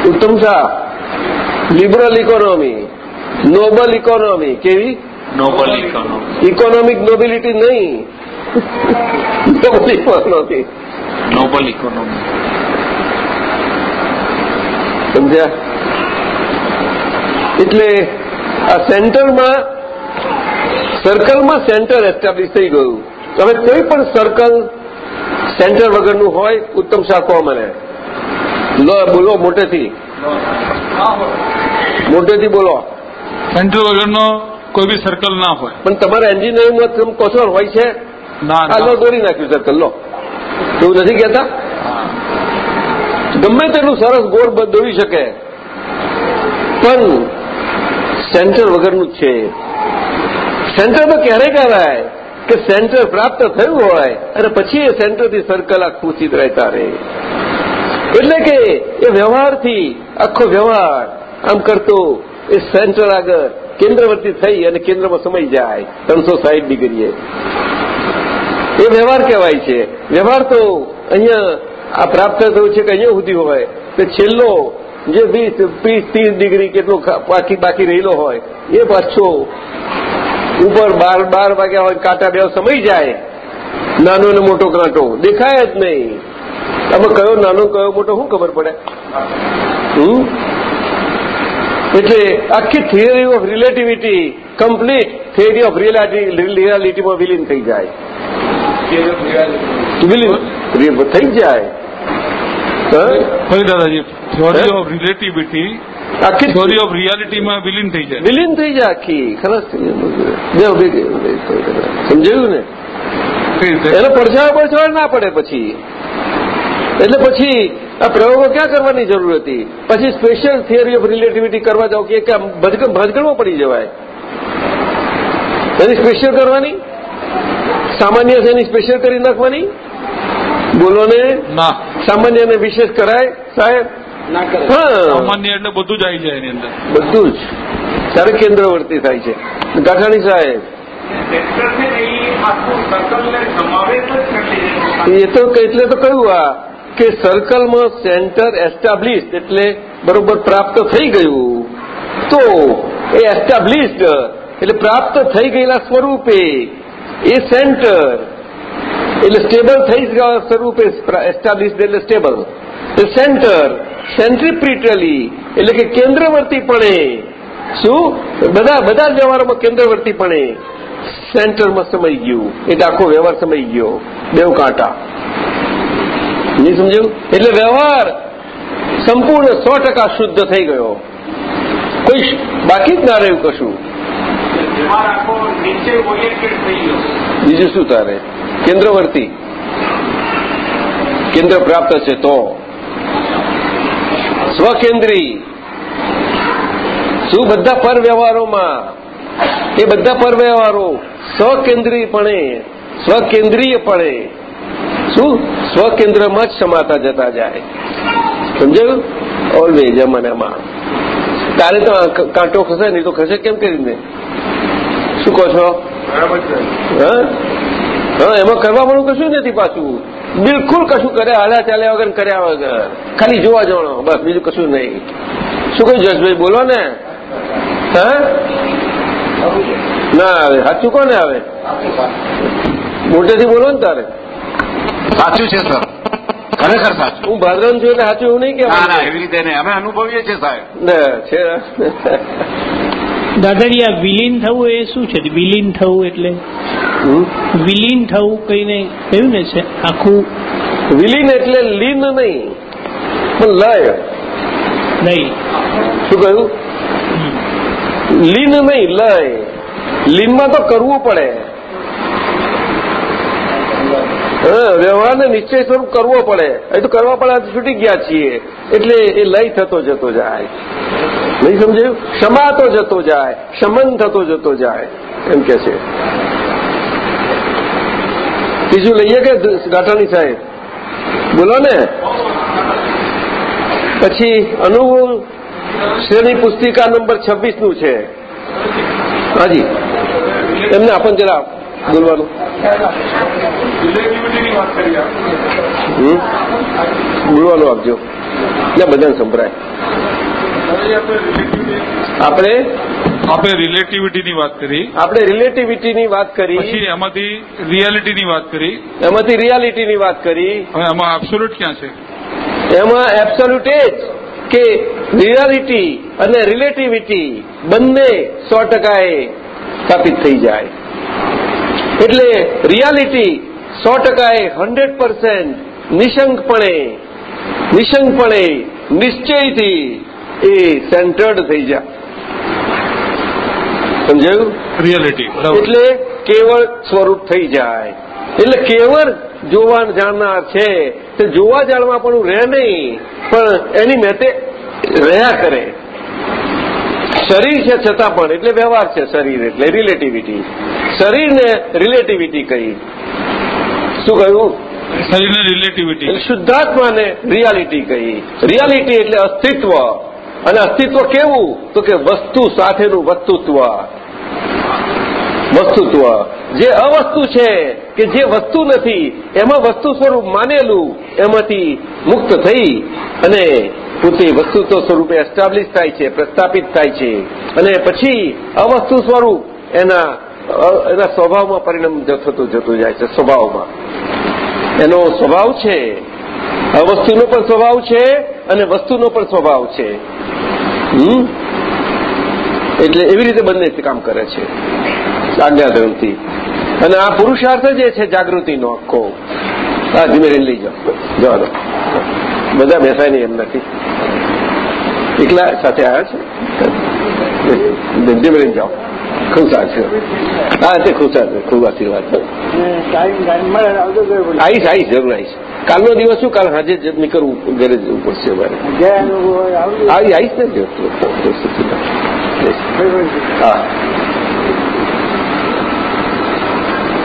Uttam Shah. Liberal economy noble economy કેવી? નોબલ ઇકોનોમી ઇકોનોમિક નોબિલિટી નહીં. નોબલ ઇકોનોમી નોબલ ઇકોનોમી સમજ્યા? એટલે આ સેન્ટરમાં સર્કલમાં સેન્ટર એસ્ટાબ્લિશ થઈ ગયું. હવે કોઈ પણ સર્કલ સેન્ટર વગરનું હોય ઉત્તમ શાખો મને લો બોલો મોટેથી. મોટેથી બોલો. સેન્ટર વગરનો કોઈ બી સર્કલ ના હોય. પણ તમારા એન્જિનિયરિંગમાં તમે કહો હોય છે? ના લો દોરી નાખ્યું સર્કલ લો. એવું નથી કહેતા? ગમે તેટલું સરસ ગોળ દોરી શકે. પણ સેન્ટર વગરનું જ છે. સેન્ટર તો ક્યારે કહેવાય કે સેન્ટર પ્રાપ્ત થયું હોય, અને પછી એ સેન્ટરથી સર્કલ આખું રહેતા રહે. એટલે કે એ વ્યવહારથી આખો વ્યવહાર આમ કરતો એ સેન્ટર આગળ કેન્દ્રવર્તી થઈ અને કેન્દ્રમાં સમય જાય, ત્રણસો સાહીઠ ડિગ્રીએ. એ વ્યવહાર કહેવાય છે. વ્યવહાર તો અહીંયા આ પ્રાપ્ત થયું છે કે અહીંયા સુધી હોય. તો છેલ્લો જે વીસ ત્રીસ ત્રીસ ડિગ્રી કેટલો ખા- બાકી બાકી રહેલો હોય એ પાછો ઉપર બાર બાર વાગ્યા હોય કાંટા બે સમય જાય. નાનો ને મોટો કાંટો. દેખાય જ નહીં. આમાં કયો નાનો કયો મોટો શું ખબર પડે? હમ? એટલે આખી theory of relativity complete theory of રિયાલિટીમાં વિલીન થઈ જાય. વિલીન થઈ જાય. ફરી દાદાજી થિયોરી ઓફ રિલેટિવિટી આખી થિયોરી ઓફ રિયાલિટીમાં વિલીન થઈ જાય. વિલીન થઈ જાય આખી ખલાસ થઈ જાય. સમજાયું ને? એનો પડછાયો પડછાયો ના પડે પછી. એટલે પછી આ પ્રયોગો ક્યાં કરવાની જરૂર હતી? પછી સ્પેશિયલ થિયરી ઓફ રિલેટિવિટી કરવા જાઓ કે ભજગણમાં પડી જવાય. એની સ્પેશિયલ કરવાની? સામાન્ય છે એની સ્પેશિયલ કરી નાખવાની? બોલો ને. ના સામાન્ય અને વિશેષ કરાય સાહેબ? હા. સામાન્ય એટલે બધું જ આવી જાય એની અંદર. બધું જ. ત્યારે કેન્દ્રવર્તી થાય છે. ગાંઠાણી સાહેબ. એ તો એટલે તો કહ્યું આ કે સર્કલમાં સેન્ટર એસ્ટાબ્લિશ એટલે બરોબર પ્રાપ્ત થઈ ગયું. તો એ એસ્ટાબ્લિશ્ડ એટલે પ્રાપ્ત થઈ ગયેલા સ્વરૂપે એ સેન્ટર એટલે સ્ટેબલ થઈ ગયા સ્વરૂપે એસ્ટાબ્લિશ એટલે સ્ટેબલ સેન્ટર સેન્ટ્રીપ્રિટલી એટલે કે કેન્દ્રવર્તીપણે શું? બધા બધા જ વ્યવહારોમાં કેન્દ્રવર્તીપણે સેન્ટરમાં સમાઈ ગયું. એટલે આખો વ્યવહાર સમાઈ ગયો. બેવ કાંટા. નહીં સમજ્યું? એટલે વ્યવહાર સંપૂર્ણ સો ટકા શુદ્ધ થઈ ગયો. કોઈ બાકી જ ના રહ્યું કશું. બીજું શું તારે? કેન્દ્રવર્તી. કેન્દ્ર પ્રાપ્ત છે તો. સ્વકેન્દ્રી. શું બધા પર વ્યવહારોમાં એ બધા પર વ્યવહારો સ્વકેન્દ્રીયપણે. સ્વકેન્દ્રીયપણે શું? સ્વકેન્દ્રમાં જ સમાતા જતા જાય. સમજાયું? ઓલવેજ એમાં તારે તો કાંટો ખસે નહીં તો ખસે કેમ કરીને? શું કહો છો? હા કરવા એમાં કરવાનું કશું નથી પાછું. બિલકુલ કશું કરે હાલા ચાલ્યા વગર કર્યા વગર. ખાલી જોવા જવાનો બસ બીજું કશું નહીં. શું કહ્યું જસભાઈ બોલો ને? હા? ના આવે સાચું કોને આવે? મોટેથી બોલો ને તારે. સાચું છે સર. ખરેખર સાચું. હું ભાદરન છું એટલે સાચું એવું નહીં ના ના એવી રીતે નહીં. અમે અનુભવીએ છીએ સાહેબ. ને છે દાદાજી આ વિલીન થવું એ શું છે? વિલીન થવું એટલે વિલીન થવું કઈને કહ્યું ને છે આખું વિલીન એટલે લીન નહીં પણ લય. નહીં શું કહ્યું? લીન નહીં લય. લીનમાં તો કરવું પડે. વ્યવહારને નિશ્ચય સ્વરૂપ કરવો પડે. એ તો કરવા પડે છૂટી ગયા છીએ. એટલે એ લય થતો જતો જાય. નહીં સમજાયું? ક્ષમાતો જતો જાય. શમન થતો જતો જાય. એમ કે છે. બીજું લઈએ કે ગાંઠાણી સાહેબ? બોલો ને. પછી અનુભવ શ્રેણી પુસ્તિકા નંબર છવ્વીસનું છે. હાજી. એમને આપણ જરા બોલવાનું? બોલવાનું આપજો. એટલે બધાને સંભળાય. આપણે આપણે? રિલેટિવિટીની વાત કરી. આપણે રિલેટિવિટીની વાત કરી. પછી એમાંથી રિયાલિટીની વાત કરી. એમાંથી રિયાલિટીની વાત કરી. હવે એમાં એબ્સોલ્યુટ ક્યાં છે? એમાં એબ્સોલ્યુટ એ જ કે રિયાલિટી અને રિલેટિવિટી બંને સો ટકાએ સ્થાપિત થઈ જાય. એટલે રિયાલિટી સો ટકાએ હંડ્રેડ પર્સન્ટ નિશંકપણે નિશંકપણે નિશ્ચયથી એ સેન્ટર્ડ થઈ જા. સમજાયું? રિયાલિટી એટલે કેવળ સ્વરૂપ થઈ જાય. એટલે કેવળ જોવા જાણનાર છે તે જોવા જાણવા પણ રહે નહીં પણ એની મેતે રહ્યા કરે. શરીર છે છતાં પણ એટલે વ્યવહાર છે શરીર એટલે રિલેટિવિટી શરીરને રિલેટિવિટી કહી. શું કહ્યું? શરીરને રિલેટિવિટી શુદ્ધાત્માને રિયાલિટી કહી. રિયાલિટી એટલે અસ્તિત્વ. અને અસ્તિત્વ કેવું? તો કે વસ્તુ સાથેનું વસ્તુત્વ. વસ્તુત્વ. જે અવસ્તુ છે કે જે વસ્તુ નથી એમાં વસ્તુ સ્વરૂપ માનેલું એમાંથી મુક્ત થઈ અને પોતે વસ્તુત્વ સ્વરૂપે એસ્ટાબ્લિશ થાય છે પ્રસ્થાપિત થાય છે. અને પછી અવસ્તુ સ્વરૂપ એના એના સ્વભાવમાં પરિણામ થતું જતું જાય છે, સ્વભાવમાં. એનો સ્વભાવ છે, આ વસ્તુનો પણ સ્વભાવ છે અને વસ્તુનો પણ સ્વભાવ છે. એટલે એવી રીતે બંને કામ કરે છે, આજ્ઞાધર્મથી. અને આ પુરુષાર્થ જે છે, જાગૃતિનો આખો. હા, ધીમે લઈ જાઓ. જવાનો બધા બેસાય નહીં એમ નથી. એકલા સાથે આવ્યા છે? ધીમે જાઓ. ખૂબ સારું છે. હા, તે ખૂબ સારું ખૂબ આશીર્વાદ આવીશ આવીશ જરૂર આવીશ કાલનો દિવસ શું? કાલ હાજે જ નીકળવું ઘરે જવું પડશે અમારે. આવી, આવીશ ને હા.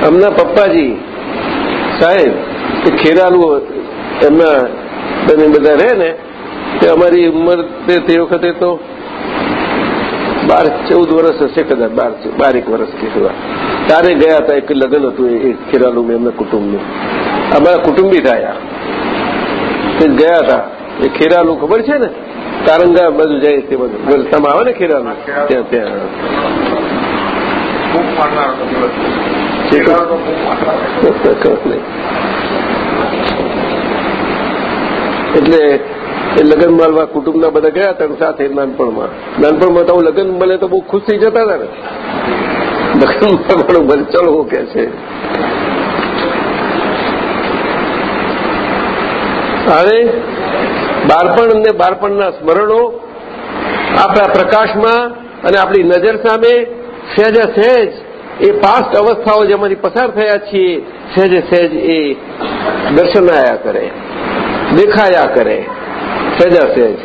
અમના પપ્પાજી, સાહેબ તે ખેરાલુ એમના, તમે બધા રહે ને, તે અમારી ઉંમર તે વખતે તો બાર ચૌદ વર્ષ હશે કદાચ બાર બારેક વર્ષ કીધું તારે ગયા હતા એક લગ્ન હતું એ- ખેરાલું એમના કુટુંબનું. અમારા કુટુંબી થયા. તે ગયા હતા. એ ખેરાલું ખબર છે ને? તારંગા બધું જાય તે બધું. રસ્તામાં આવે ને ખેરાલું? ત્યાં ત્યાં. એટલે એ લગ્ન માલવા કુટુંબના બધા ગયા હતા સાથે નાનપણમાં. નાનપણમાં તો લગ્ન મળે તો બહુ ખુશ થઈ જતા હતા ને. લગ્ન મળવાનું ભલે ચલો કે છે. હવે બાળપણ અને બાળપણના સ્મરણો આપણા પ્રકાશમાં અને આપણી નજર સામે સહેજા સહેજ એ પાસ્ટ અવસ્થાઓ જેમાંથી પસાર થયા છીએ, સહેજે સહેજ એ દર્શનાયા કરે, દેખાયા કરે. સહેજા સહેજ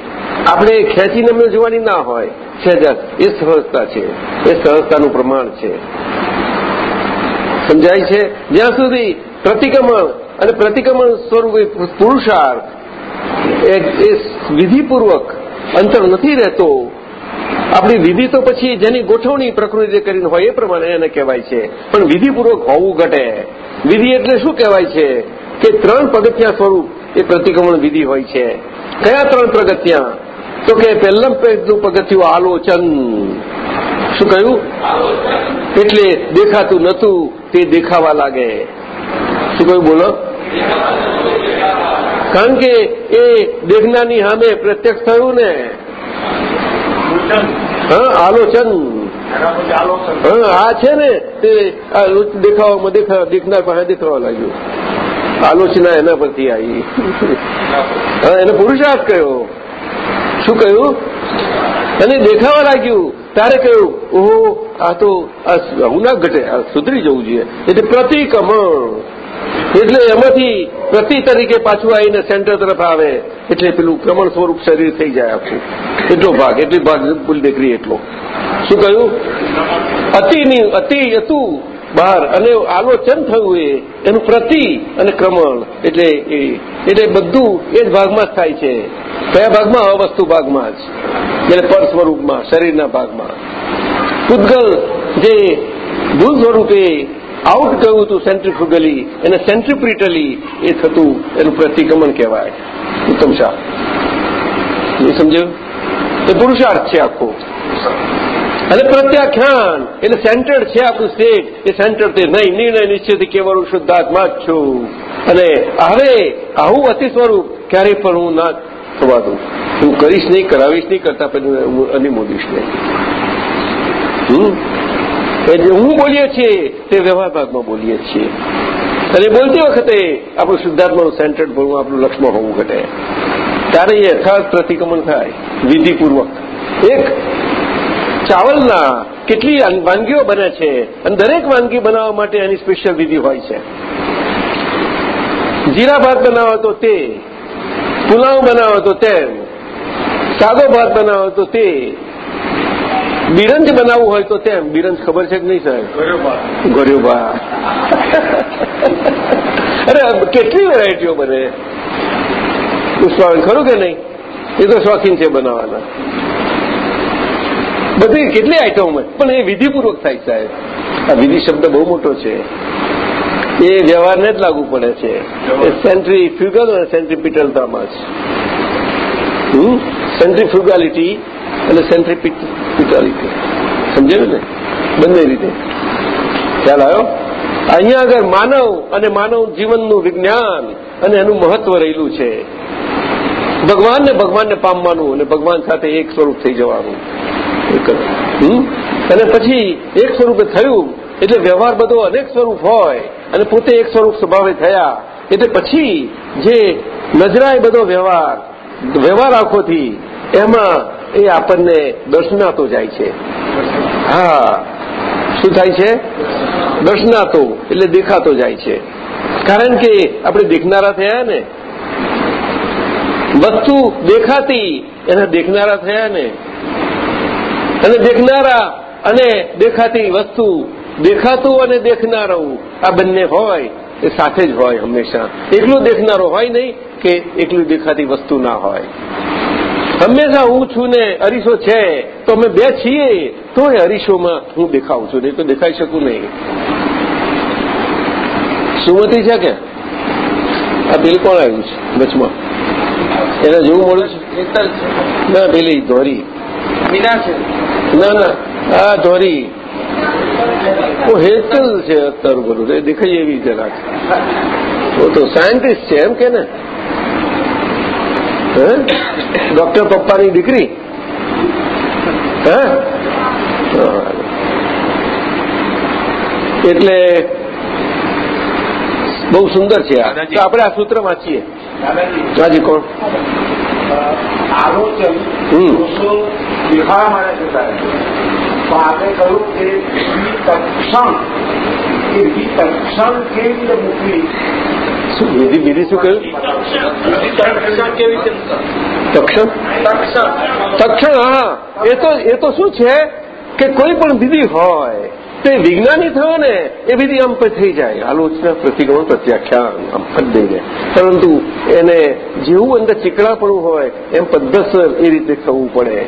આપણે ખેંચીને એમને જોવાની ના હોય. સહેજા એ સહજતા છે. એ સહજતાનું પ્રમાણ છે. સમજાય છે? જ્યાં સુધી પ્રતિક્રમણ અને પ્રતિક્રમણ સ્વરૂપે પુરુષાર્થ એ વિધિપૂર્વક અંતર નથી રહેતો, આપણી વિધિ તો પછી જેની ગોઠવણી પ્રકૃતિ કરીને હોય એ પ્રમાણે એને કહેવાય છે. પણ વિધિપૂર્વક હોવું ઘટે. વિધિ એટલે શું કહેવાય છે? કે ત્રણ પગથિયા સ્વરૂપ એ પ્રતિક્રમણ વિધિ હોય છે. કયા ત્રણ પ્રગત્યા. તો કે પહેલમ પહેલું પગથિયું આલોચન. શું કહ્યું? એટલે દેખાતું નતું તે દેખાવા લાગે. શું કહ્યું? બોલો. કારણ કે એ દેખનાની સામે પ્રત્યક્ષ થયું ને. હા આલોચન. હા આ છે ને તે દેખાવામાં દેખા દેખનાર પાસે દેખાવા લાગ્યું. આલોચના એના પરથી આવી. હા, એને પુરુષાર્થ કહ્યો. શું કહ્યું? અને દેખાવા લાગ્યું. તારે કહ્યું, ઓહો, આ તો આ ના ઘટે સુધરી જવું જોઈએ. એટલે પ્રતિકમણ એટલે એમાંથી પ્રતિ તરીકે પાછું આવીને સેન્ટર તરફ આવે. એટલે પેલું ક્રમણ સ્વરૂપ શરીર થઈ જાય આખું. એટલો ભાગ, એટલી ભાગ ભૂલ દેખરી એટલો. શું કહ્યું? અતિની, અતિ હતું બહાર અને આલોચન થયું એ, એનું પ્રતિ અને ક્રમણ. એટલે એટલે બધું એ જ ભાગમાં થાય છે. કયા ભાગમાં? અવસ્તુ ભાગમાં જ. એટલે પર સ્વરૂપમાં, શરીરના ભાગમાં. પૂતગલ જે ભૂલ સ્વરૂપે આઉટ ગયું હતું સેન્ટ્રીફ્યુગલી એને સેન્ટ્રીપ્રિટલી એ થતું, એનું પ્રતિક્રમણ કહેવાય. ઉત્તમ શાહ. સમજ્યું? એ પુરુષાર્થ છે આખો. અને પ્રત્યાખ્યાન એટલે સેન્ટર્ડ છે આપણું સ્ટેટ એ સેન્ટર તે નહીં, નિર્ણય નિશ્ચિત કેવળ શુદ્ધાત્મા જ છું. અને હવે, આવું અતિ સ્વરૂપ, ક્યારેય પણ હું ના થવા દઉં. હું કરીશ નહીં, કરાવીશ નહીં, કરતા પછી હું અનિમોદીશ નહીં. હું બોલીએ છીએ, તે વ્યવહાર ભાગમાં બોલીએ છીએ. અને બોલતી વખતે આપણું શુદ્ધાત્માનું સેન્ટર્ડ ભણવું આપણું લક્ષ્યમાં હોવું ઘટે. ત્યારે એ યથાર્થ પ્રતિક્રમણ થાય, વિધિપૂર્વક. એક ચાવલના કેટલી વાનગીઓ બને છે અને દરેક વાનગી બનાવવા માટે એની સ્પેશિયલ વિધિ હોય છે. જીરા ભાત બનાવો તો તે પુલાવ બનાવો તો તેમ સાદો ભાત બનાવો તો તે બિરંજ બનાવવું હોય તો તેમ બિરંજ ખબર છે કે નહીં સાહેબ? ગોર્યો ભાત. અરે કેટલી વેરાયટીઓ બને? પુષ્પાવન ખરું કે નહીં? એ તો શોખીન છે બનાવવાના. બધી કેટલી આઈટમો પણ એ વિધિપૂર્વક થાય સાહેબ. આ વિધિ શબ્દ બહુ મોટો છે. એ વ્યવહારને જ લાગુ પડે છે. એ સેન્ટ્રી ફ્યુગલ અને સેન્ટ્રીપિટલતામાં જ સેન્ટ્રીફ્યુગાલિટી અને સેન્ટ્રીપિટાલિટી સમજાયું ને? બંને રીતે. ખ્યાલ આવ્યો? અહીંયા આગળ માનવ અને માનવ જીવનનું વિજ્ઞાન અને એનું મહત્વ રહેલું છે. ભગવાનને ભગવાનને પામવાનું અને ભગવાન સાથે એક સ્વરૂપ થઈ જવાનું. અને પછી એક સ્વરૂપે થયું, એટલે વ્યવહાર બધો અનેક સ્વરૂપ હોય, અને પોતે એક સ્વરૂપ સ્વભાવે થયા. એટલે પછી જે નજરાય બધો વ્યવહાર વ્યવહાર આંખોથી, એમાં એ આપણને દર્શનાતો જાય છે. હા. શું થાય છે? દર્શનાતો, એટલે દેખાતો જાય છે. કારણ કે આપણે દેખનારા થયા ને. વસ્તુ દેખાતી, એને દેખનારા થયા ને. અને દેખનારા અને દેખાતી વસ્તુ દેખાતું અને દેખનારું આ બંને હોય એ સાથે જ હોય હંમેશા. એકલું દેખનારો હોય નહીં કે એકલું દેખાતી વસ્તુ ના હોય. હંમેશા હું છું ને અરીસો છે તો અમે બે છીએ તો એ અરીસોમાં હું દેખાઉં છું નહીં તો દેખાઈ શકું નહીં. સુમતી છે કે? આ બિલ કોણ આવ્યું છે વચમાં? એને જેવું મળ્યું છે? ના પેલી ધોરી. ના ના. આ ધોરી. હેતલ છે અત્યાર બધું. એ દેખાય એવી જરાક તો સાયન્ટિસ્ટ છે એમ કે ને? ડોક્ટર પપ્પાની દીકરી? હે? એટલે બહુ સુંદર છે આપણે આ સૂત્ર વાંચીએ. હાજી કોણ? આલોચન દેખાવા માટે જતા તો આપણે કહ્યું કે વિતક્ષણ એ વિતક્ષણ કેવી રીતે મૂકવી? શું બીજી વિધિ શું કહ્યું? રીતે તક્ષણ. તક્ષણ હા. એ તો એ તો શું છે? કે કોઈ પણ વિધિ હોય તે વિજ્ઞાની થયો ને, એ વિધિ આમ થઈ જાય. આલોચના પ્રતિક્રમણ પ્રત્યાખ્યાન આમ ફટ જાય પરંતુ એને જેવું અંદર ચીકણાપણું હોય, એમ પદ્ધતસર એ રીતે થવું પડે.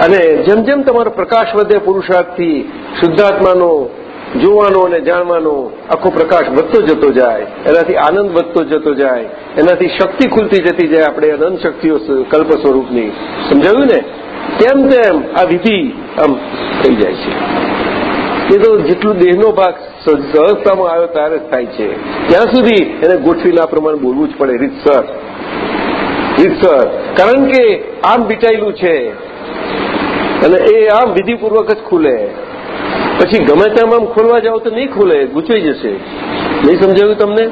અને જેમ જેમ તમારો પ્રકાશ વધે પુરુષાર્થથી, શુદ્ધાત્માનો જોવાનો અને જાણવાનો આખો પ્રકાશ વધતો જતો જાય, એનાથી આનંદ વધતો જતો જાય, એનાથી શક્તિ ખુલતી જતી જાય, આપણે અનંત શક્તિઓ કલ્પ સ્વરૂપની. સમજાવ્યું ને? તેમ તેમ આ વિધિ આમ થઈ જાય છે. એ તો જેટલું દેહનો ભાગ સહજતામાં આવ્યો ત્યારે જ થાય છે. ત્યાં સુધી એને ગોઠવીના પ્રમાણે બોલવું જ પડે. રીતસર રીતસર કારણ કે આમ બીટાયેલું છે. અને એ આમ વિધિપૂર્વક જ ખુલે. પછી ગમે તેમ આમ ખોલવા જાવ તો નહીં ખુલે ગૂંચવાઈ જશે. નહીં સમજાવ્યું તમને?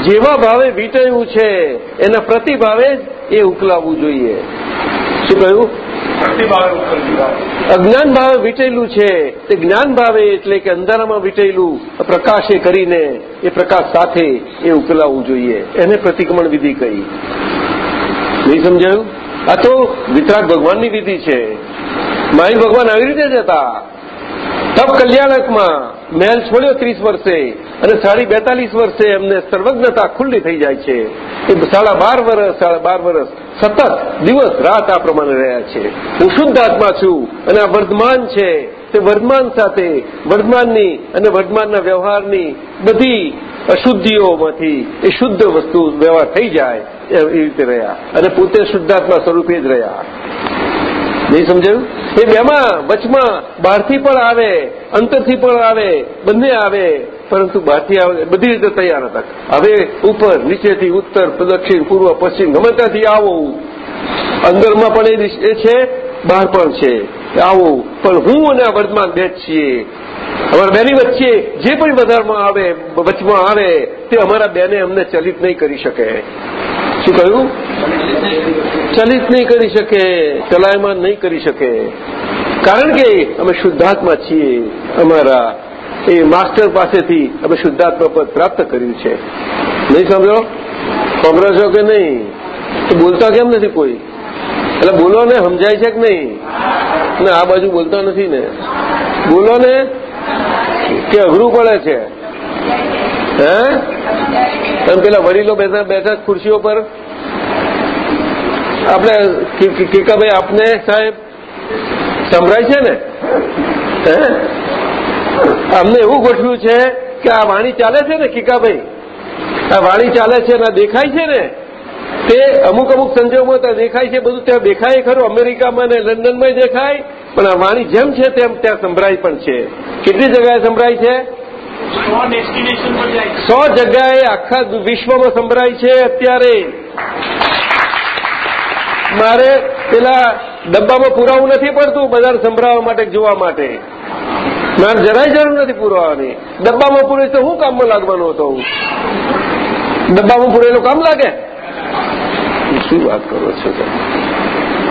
જેવા ભાવે વીટાયું છે, એના પ્રતિભાવે એ ઉકલાવવું જોઈએ. શું કહ્યું? અજ્ઞાન ભાવે વીટેલું છે. તે જ્ઞાન ભાવે એટલે કે અંધારામાં વીટેલું પ્રકાશે કરીને એ પ્રકાશ સાથે એ ઉકલાવવું જોઈએ. એને પ્રતિક્રમણ વિધિ કહી. નહીં સમજાયું? આ તો વિતરાગ ભગવાનની વિધિ છે. માહિર ભગવાન આવી રીતે જ હતા. તપ કલ્યાણકમાં મહેલ છોડ્યો ત્રીસ વર્ષે અને સાડી બેતાલીસ વર્ષે એમને સર્વજ્ઞતા ખુલ્લી થઈ જાય છે. એ સાડા બાર વર્ષ સાડા બાર વર્ષ સતત દિવસ રાત આ પ્રમાણે રહ્યા છે. હું શુદ્ધ આત્મા છું અને આ વર્ધમાન છે. તે વર્ધમાન સાથે વર્ધમાનની અને વર્ધમાનના વ્યવહારની બધી અશુદ્ધિઓમાંથી એ શુદ્ધ વસ્તુ વ્યવહાર થઈ જાય એ રીતે રહ્યા. અને પોતે શુદ્ધાત્મા સ્વરૂપે જ રહ્યા. નહીં સમજાયું? એ બેમાં, વચમાં, બહારથી પણ આવે, અંતરથી પણ આવે, બંને આવે, પરંતુ બહારથી આવે, બધી રીતે તૈયાર હતા. હવે ઉપર, નીચેથી ઉત્તર, દક્ષિણ, પૂર્વ, પશ્ચિમ, ગમે ત્યાંથી આવું. અંદરમાં પણ એ છે, બહાર પણ છે. આવું. પણ હું અને આ વર્તમાન બે જ છીએ. અમારા બેની વચ્ચે જે પણ વધારમાં આવે, વચમાં આવે, તે અમારા બેને અમને ચલિત નહીં કરી શકે. શું કહ્યું? ચલિત નહીં કરી શકે, ચલાયમાન નહીં કરી શકે. કારણ કે અમે શુદ્ધાત્મા છીએ, અમારા એ માસ્ટર પાસેથી અમે શુદ્ધાત્મા પદ પ્રાપ્ત કર્યું છે. નહીં સમજો કોંગ્રેસો કે નહીં? તો બોલતા કેમ નથી કોઈ? એટલે બોલો ને સમજાય છે કે નહીં? ને, આ બાજુ બોલતા નથી ને. બોલો ને કે અઘરું પડે છે? હે? અને પેલા વડીલો બેઠા બેઠા ખુરશીઓ પર. આપણે કીકાભાઈ આપને સાહેબ સંભળાય છે ને? હે? અમને એવું ગોઠવ્યું છે કે આ વાણી ચાલે છે ને કીકાભાઈ આ વાણી ચાલે છે ને દેખાય છે ને? તે અમુક અમુક સંજોગોમાં ત્યાં દેખાય છે, બધું ત્યાં દેખાય ખરું. અમેરિકામાં ને લંડનમાં દેખાય, પણ આ વાણી જેમ છે તેમ ત્યાં સંભળાય પણ છે. કેટલી જગ્યાએ સંભળાય છે? સો જગ્યાએ આખા વિશ્વમાં સંભળાય છે અત્યારે. મારે પેલા ડબ્બામાં પુરાવું નથી પડતું બધા સંભળાવવા માટે જોવા માટે. મારે જરાય જરૂર નથી પુરાવાની. ડબ્બામાં પૂરે તો હું કામમાં લાગવાનો હતો હું? ડબ્બામાં પૂરેલું કામ લાગે? શું વાત કરો છો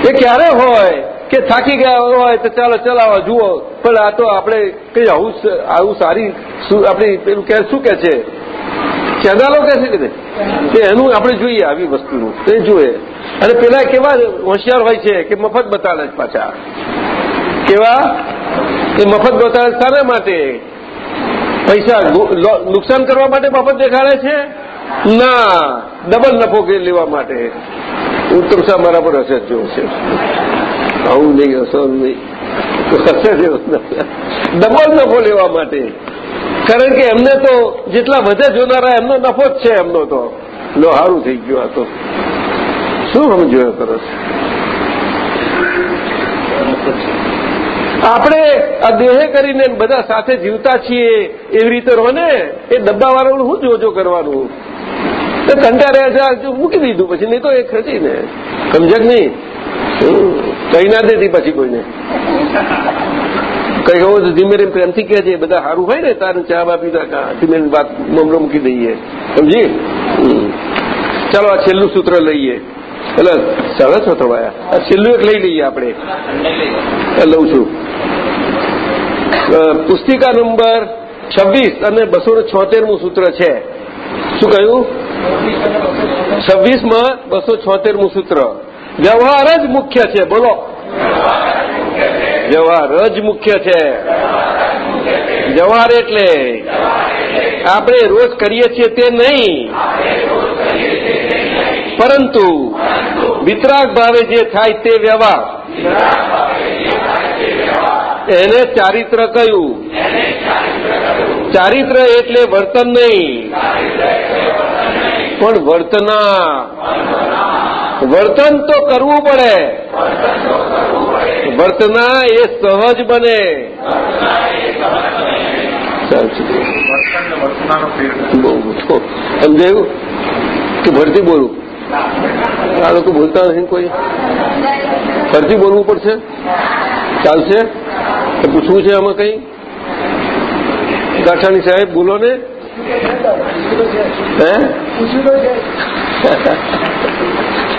એ ક્યારે હોય? કે થાકી ગયા હોય તો ચાલો આવા જુઓ. પણ આ તો આપણે કઈ આવું આવું સારી આપણી પેલું કે, શું કે છે? ચેનલો કે છે કે એનું આપણે જોઈએ આવી વસ્તુનું, તે જોઈએ. અને પેલા કેવા હોશિયાર હોય છે કે મફત બતાવે જ પાછા? કેવા? એ મફત બતાવે શાના માટે? પૈસા નુકસાન કરવા માટે મફત દેખાડે છે? ના, ડબલ નફો લેવા માટે. ઉત્તમ શાહ મારા પર અસર જેવો છે. આવું નહીં હસો નહીં. ડબલ નફો લેવા માટે. કારણ કે એમને તો જેટલા વધે જોનારા, એમનો નફો જ છે એમનો તો. લો થઈ ગયું આ તો. શું સમજ્યો તરસ આપણે આ દેહે કરીને બધા સાથે જીવતા છીએ એવી રીતે રહો ને, એ ડબ્બાવાળાનું શું જોજો કરવાનું? કંટાળ્યા છે મૂકી દીધું, પછી નહીં તો એ ખરી ને. સમજક નહીં? કઈ ના દેતી પછી કોઈને. કઈ કહું તો ધીમે ધીમે પ્રેમથી કહે છે બધા સારું હોય ને, તારે ચા બા પીતા ધીમે વાત મમરો મૂકી દઈએ. સમજી? ચાલો, આ છેલ્લું સૂત્ર લઈએ. એટલે સરસ હતો ભાઈ, આ છેલ્લું એક લઈ લઈએ આપણે. લઉં છું. પુસ્તિકા નંબર છવ્વીસ અને બસો ને છોતેરમું સૂત્ર છે. શું કહ્યું? છવ્વીસમાં બસો છોતેરમું સૂત્ર. વ્યવહાર જ મુખ્ય છે, બોલો. વ્યવહાર જ મુખ્ય છે. વ્યવહાર એટલે આપણે રોજ કરીએ છીએ તે નહીં. પરંતુ વિતરાગ ભાવે જે થાય તે વ્યવહાર. એને ચારિત્ર કહ્યું. ચારિત્ર એટલે વર્તન નહીં. પણ વર્તના વર્તન તો કરવું પડે. વર્તના એ સહજ બને. સમજાયું? કે ભરતી બોલું. આ લોકો બોલતા નથી કોઈ? ફરતી બોલવું પડશે? ચાલશે? તો પૂછવું છે આમાં કઈ? કાઠાણી સાહેબ, બોલો ને. હે?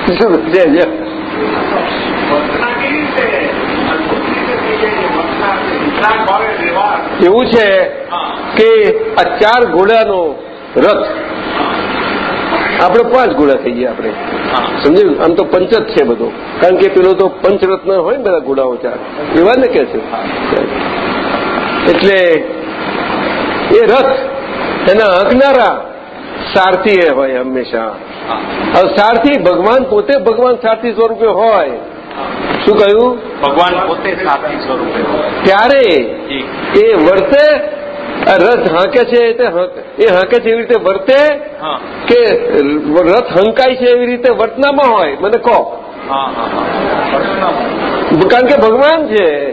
એવું છે કે આ ચાર ઘોડાનો રથ, આપણે પાંચ ઘોડા થઈ ગયા આપણે. સમજાયું? આમ તો પંચ જ છે બધો. કારણ કે પેલો તો પંચરત્ન હોય ને બધા ઘોડાઓ ચાર. એવા ને કે છે? એટલે એ રથ, એના હકનારા સારથી એ હોય હંમેશા. હવે સારથી ભગવાન પોતે ભગવાન સારથી સ્વરૂપે હોય. શું કહ્યું? ભગવાન પોતે સારથી સ્વરૂપે ત્યારે એ વર્તે રથ હાંકે છે તે એ હાંકે છે એવી રીતે વર્તે કે રથ હંકાય છે એવી રીતે વર્તનામાં હોય. મને કહો. કારણ કે ભગવાન છે.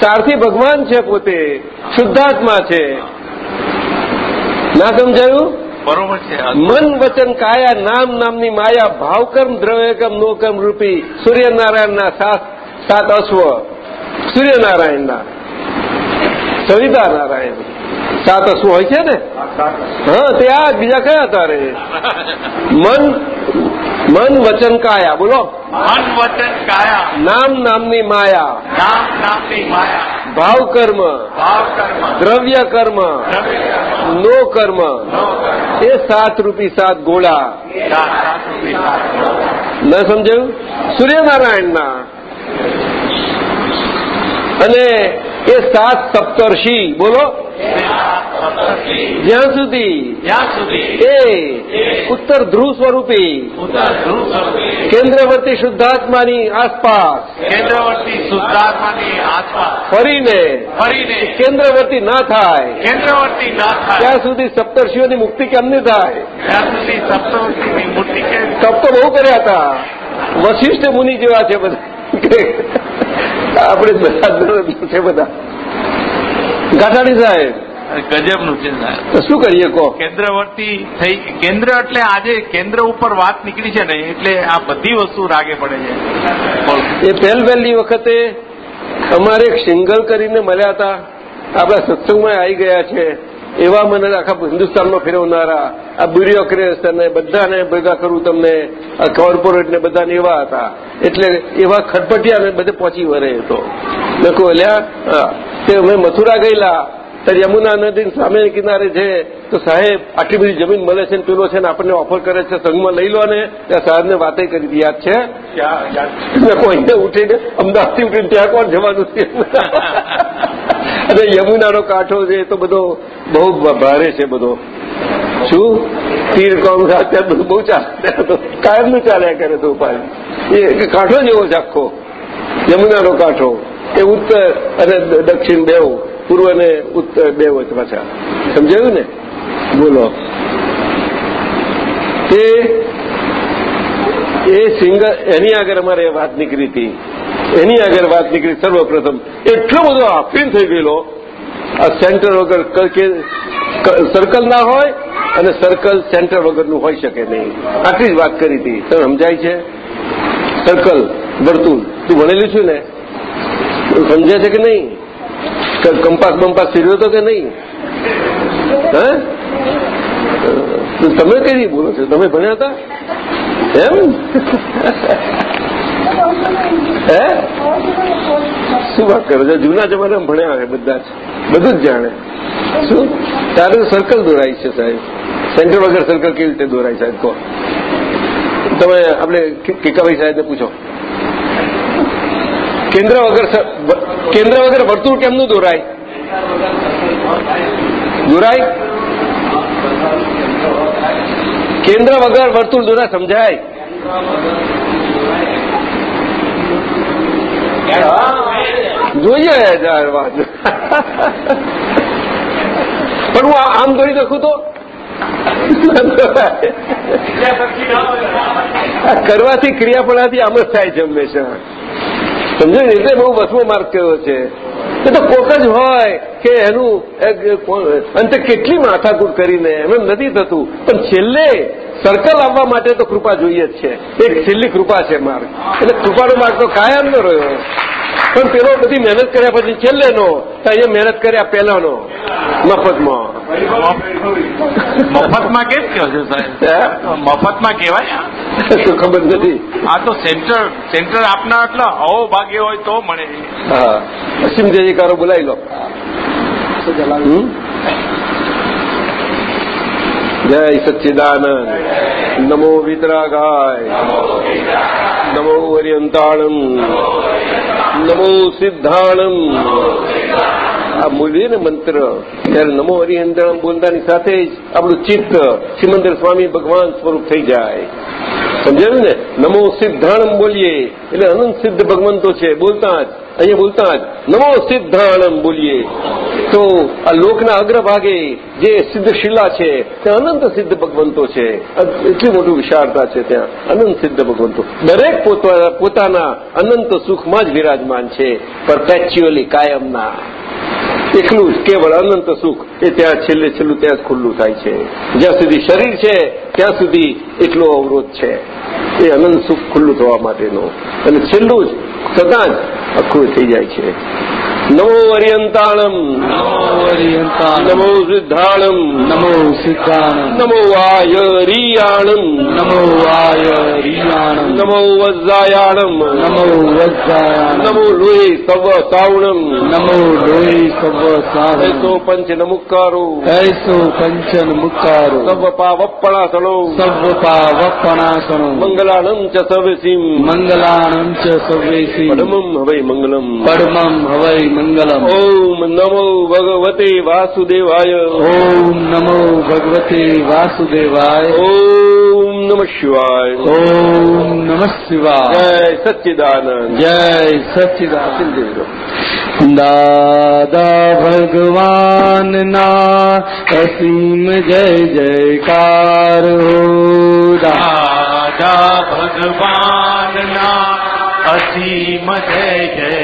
સારથી ભગવાન છે પોતે. શુદ્ધાત્મા છે. ના સમજાયું? બરોબર છે મન વચન કાયા નામ નામની માયા ભાવકર્મ દ્રવ્યકર્મ નોકર્મ રૂપી સૂર્યનારાયણના સાત સાત અશ્વ. સૂર્યનારાયણના. સવિતા નારાયણ સાત અશ્વ હોય છે ને? હા તે આ બીજા કયા તારે? મન મન વચન કાયા બોલો. મન વચન કાયા. નામ નામની માયા. નામ નામની માયા. ભાવ કર્મ ભાવ કર્મ દ્રવ્ય કર્મ નો કર્મ એ સાત રૂપી સાત ગોળા. ન સમજાયું? સૂર્યનારાયણના. અને એ સાત સપ્તર્ષિ બોલો. જ્યાં સુધી. જ્યાં સુધી. એ ઉત્તર ધ્રુવ સ્વરૂપી. ઉત્તર ધ્રુવ સ્વરૂપે. કેન્દ્રવર્તી શુદ્ધાત્માની આસપાસ. કેન્દ્રવર્તી શુદ્ધાત્માની આસપાસ. ફરીને. ફરીને. કેન્દ્રવર્તી ના થાય. કેન્દ્રવર્તી ના થાય. ત્યાં સુધી સપ્તર્ષિઓની મુક્તિ કેમ નહીં થાય? ત્યાં સુધી સપ્તવર્તીની મુક્તિ કેમ? તપ તો બહુ કર્યા હતા. વશિષ્ઠ મુનિ જેવા છે બધા. આપણે બધા છે બધા. ગાંઠાણી સાહેબ ગજબનું છે. તો શું કરીએ કહો? કેન્દ્રવર્તી થઈ કેન્દ્ર એટલે આજે કેન્દ્ર ઉપર વાત નીકળી છે ને એટલે આ બધી વસ્તુ રાગે પડે છે. એ પહેલ પહેલી વખતે અમારે એક સિંગલ કરીને મળ્યા હતા. આપણા સત્સંગમાં આવી ગયા છે. એવા મને આખા હિન્દુસ્તાનમાં ફેરવનારા આ બ્યુરોક્રેટ્સ અને બધાને ભેગા કરું તમને આ કોર્પોરેટ ને બધાને એવા હતા. એટલે એવા ખટપટિયા ને બધે પહોંચી વરે તો. મેં કહું અલ્યા. તે અમે મથુરા ગયેલા. ત્યારે યમુના નદી સામે કિનારે છે. તો સાહેબ આટલી બધી જમીન મળે છે ને પેલો છે ને આપણને ઓફર કરે છે સંઘમાં લઈ લો ને. ત્યાં સાહેબને વાતે કરી હતી યાદ છે? અહીંયા ઉઠીને અમદાવાદથી ઉઠીને ત્યાં કોણ જવાનું છે? અને યમુનાનો કાંઠો છે તો બધો બહુ ભારે છે બધો. શું? તીર કોમ અત્યારે બહુ ચાલે કાયમનું ચાલ્યા કરે તો ઉપાય. એ કાંઠો જેવો છે આખો. યમુનાનો કાંઠો. એ ઉત્તર અને દક્ષિણ બેવ પૂર્વ અને ઉત્તર બે હોય પાછા. સમજાયું ને? બોલો. એ એ સિંગલ એની આગળ અમારે વાત નીકળી હતી. એની આગળ વાત નીકળી સર્વપ્રથમ. એટલો બધો આફીન થઈ ગયેલો, આ સેન્ટર વગર સર્કલ ના હોય અને સર્કલ સેન્ટર વગરનું હોઈ શકે નહીં. આટલી જ વાત કરી હતી. તમે સમજાય છે? સર્કલ વર્તુળ, તું ભણેલું છું ને? સમજે છે કે નહીં? કંપાસ બંપાસ ફેરવ્યો હતો કે નહીં? હે? તમે કઈ બોલો છો? તમે ભણ્યા હતા? એમ? હે? શું વાત કરો છો? જૂના જમાનામાં ભણ્યા હોય બધા જ. બધું જ જાણે. શું? તારું સર્કલ દોરાય છે સાહેબ. સેન્ટર વગર સર્કલ કેવી રીતે દોરાય સાહેબ? કહો. તમે આપણે કેકાભાઈ સાહેબને પૂછો. કેન્દ્ર વગર કેન્દ્ર વગર વર્તુળ કેમનું દોરાય? દોરાય? કેન્દ્ર વગર વર્તુળ દોરા સમજાય? જોઈએ પણ હું આમ દોરી નાખું તો? કરવાથી ક્રિયાપણાથી આમ જ થાય છે હંમેશા. સમજો ને? એટલે બહુ વસમો માર્ગ કયો છે. એ તો કોક જ હોય કે એનું અંતે કેટલી માથાકૂટ કરીને એમ નથી થતું. પણ છેલ્લે સર્કલ આવવા માટે તો કૃપા જોઈએ જ છે. એક છેલ્લી કૃપા છે માર્ગ એટલે કૃપાનો માર્ગ તો કાયમ ન રહ્યો. પણ પેલો બધી મહેનત કર્યા પછી છેલ્લે નો તો અહીંયા મહેનત કર્યા પહેલાનો. મફતમાં. મફતમાં કેમ કહો છો સાહેબ? મફતમાં કહેવાય? તો ખબર નથી. આ તો સેન્ટર સેન્ટર આપના એટલે અહો ભાગ્ય હોય તો મળે. હા. પશ્ચિમ જયકારો બોલાવી લો? જય સચ્ચિદાનંદ. નમો વિતરાગાય. નમો હરિયંતાણમ નમો સિદ્ધાણમ. આ બોલીએ ને મંત્ર. ત્યારે નમો હરિયંતાણમ બોલતાની સાથે જ આપણું ચિત્ત સિમંદર સ્વામી ભગવાન સ્વરૂપ થઈ જાય. સમજાયું ને? નમો સિદ્ધાણમ બોલીએ. એટલે અનંત સિદ્ધ ભગવંતો છે. બોલતા જ. અહીંયા બોલતા જ, નમો સિદ્ધાણમ બોલીએ. તો આ લોકના અગ્રભાગે જે સિદ્ધ શિલા છે તે અનંત સિદ્ધ ભગવંતો છે. એટલી મોટી વિશાળતા છે ત્યાં, અનંત સિદ્ધ ભગવંતો. દરેક પોતાના અનંત સુખમાં જ વિરાજમાન છે પરપેચ્યુઅલી કાયમના. એકલું જ, કેવળ અનંત સુખ એ ત્યાં છેલ્લે છેલ્લું ત્યાં જ ખુલ્લું થાય છે. જ્યાં સુધી શરીર છે ત્યાં સુધી એટલો અવરોધ છે. એ અનંત સુખ ખુલ્લું થવા માટેનો. અને છેલ્લું જ સદા જ આખું થઈ જાય છે. નમો અરિયંતાણમ નમો સિદ્ધાણમ નમો સિદ્ધાણમ નમો વાયરિયાણમ નમો વાય રિયાણમ નમો વજ્રાયાણમ નમો વજ્રાયાણ નમો લોહી સવ સાવણમ નમો લોહી સવ સાવણ એસો પંચ નમુકારો એસો પંચ નમુકારો સવ પાવપણાસણો સવ પાવપણાસણો મંગલાણમ ચ સવસીમ મંગલાણમ ચ સવેસી પરમમ હવૈ મંગલમ પરમમ હવૈ મંગલમ ઓમ નમો ભગવતે વાસુદેવાય ઓમ નમો ભગવતે વાસુદેવાય ઓમ નમ શિવાય ઓમ નમ શિવાય જય સચ્ચિદાનંદ જય સચિદાનંદ સિદ્ધિ દાદા ભગવાનના અસીમ જય જયકાર હો દાદા ભગવાનના અસીમ જય જયકાર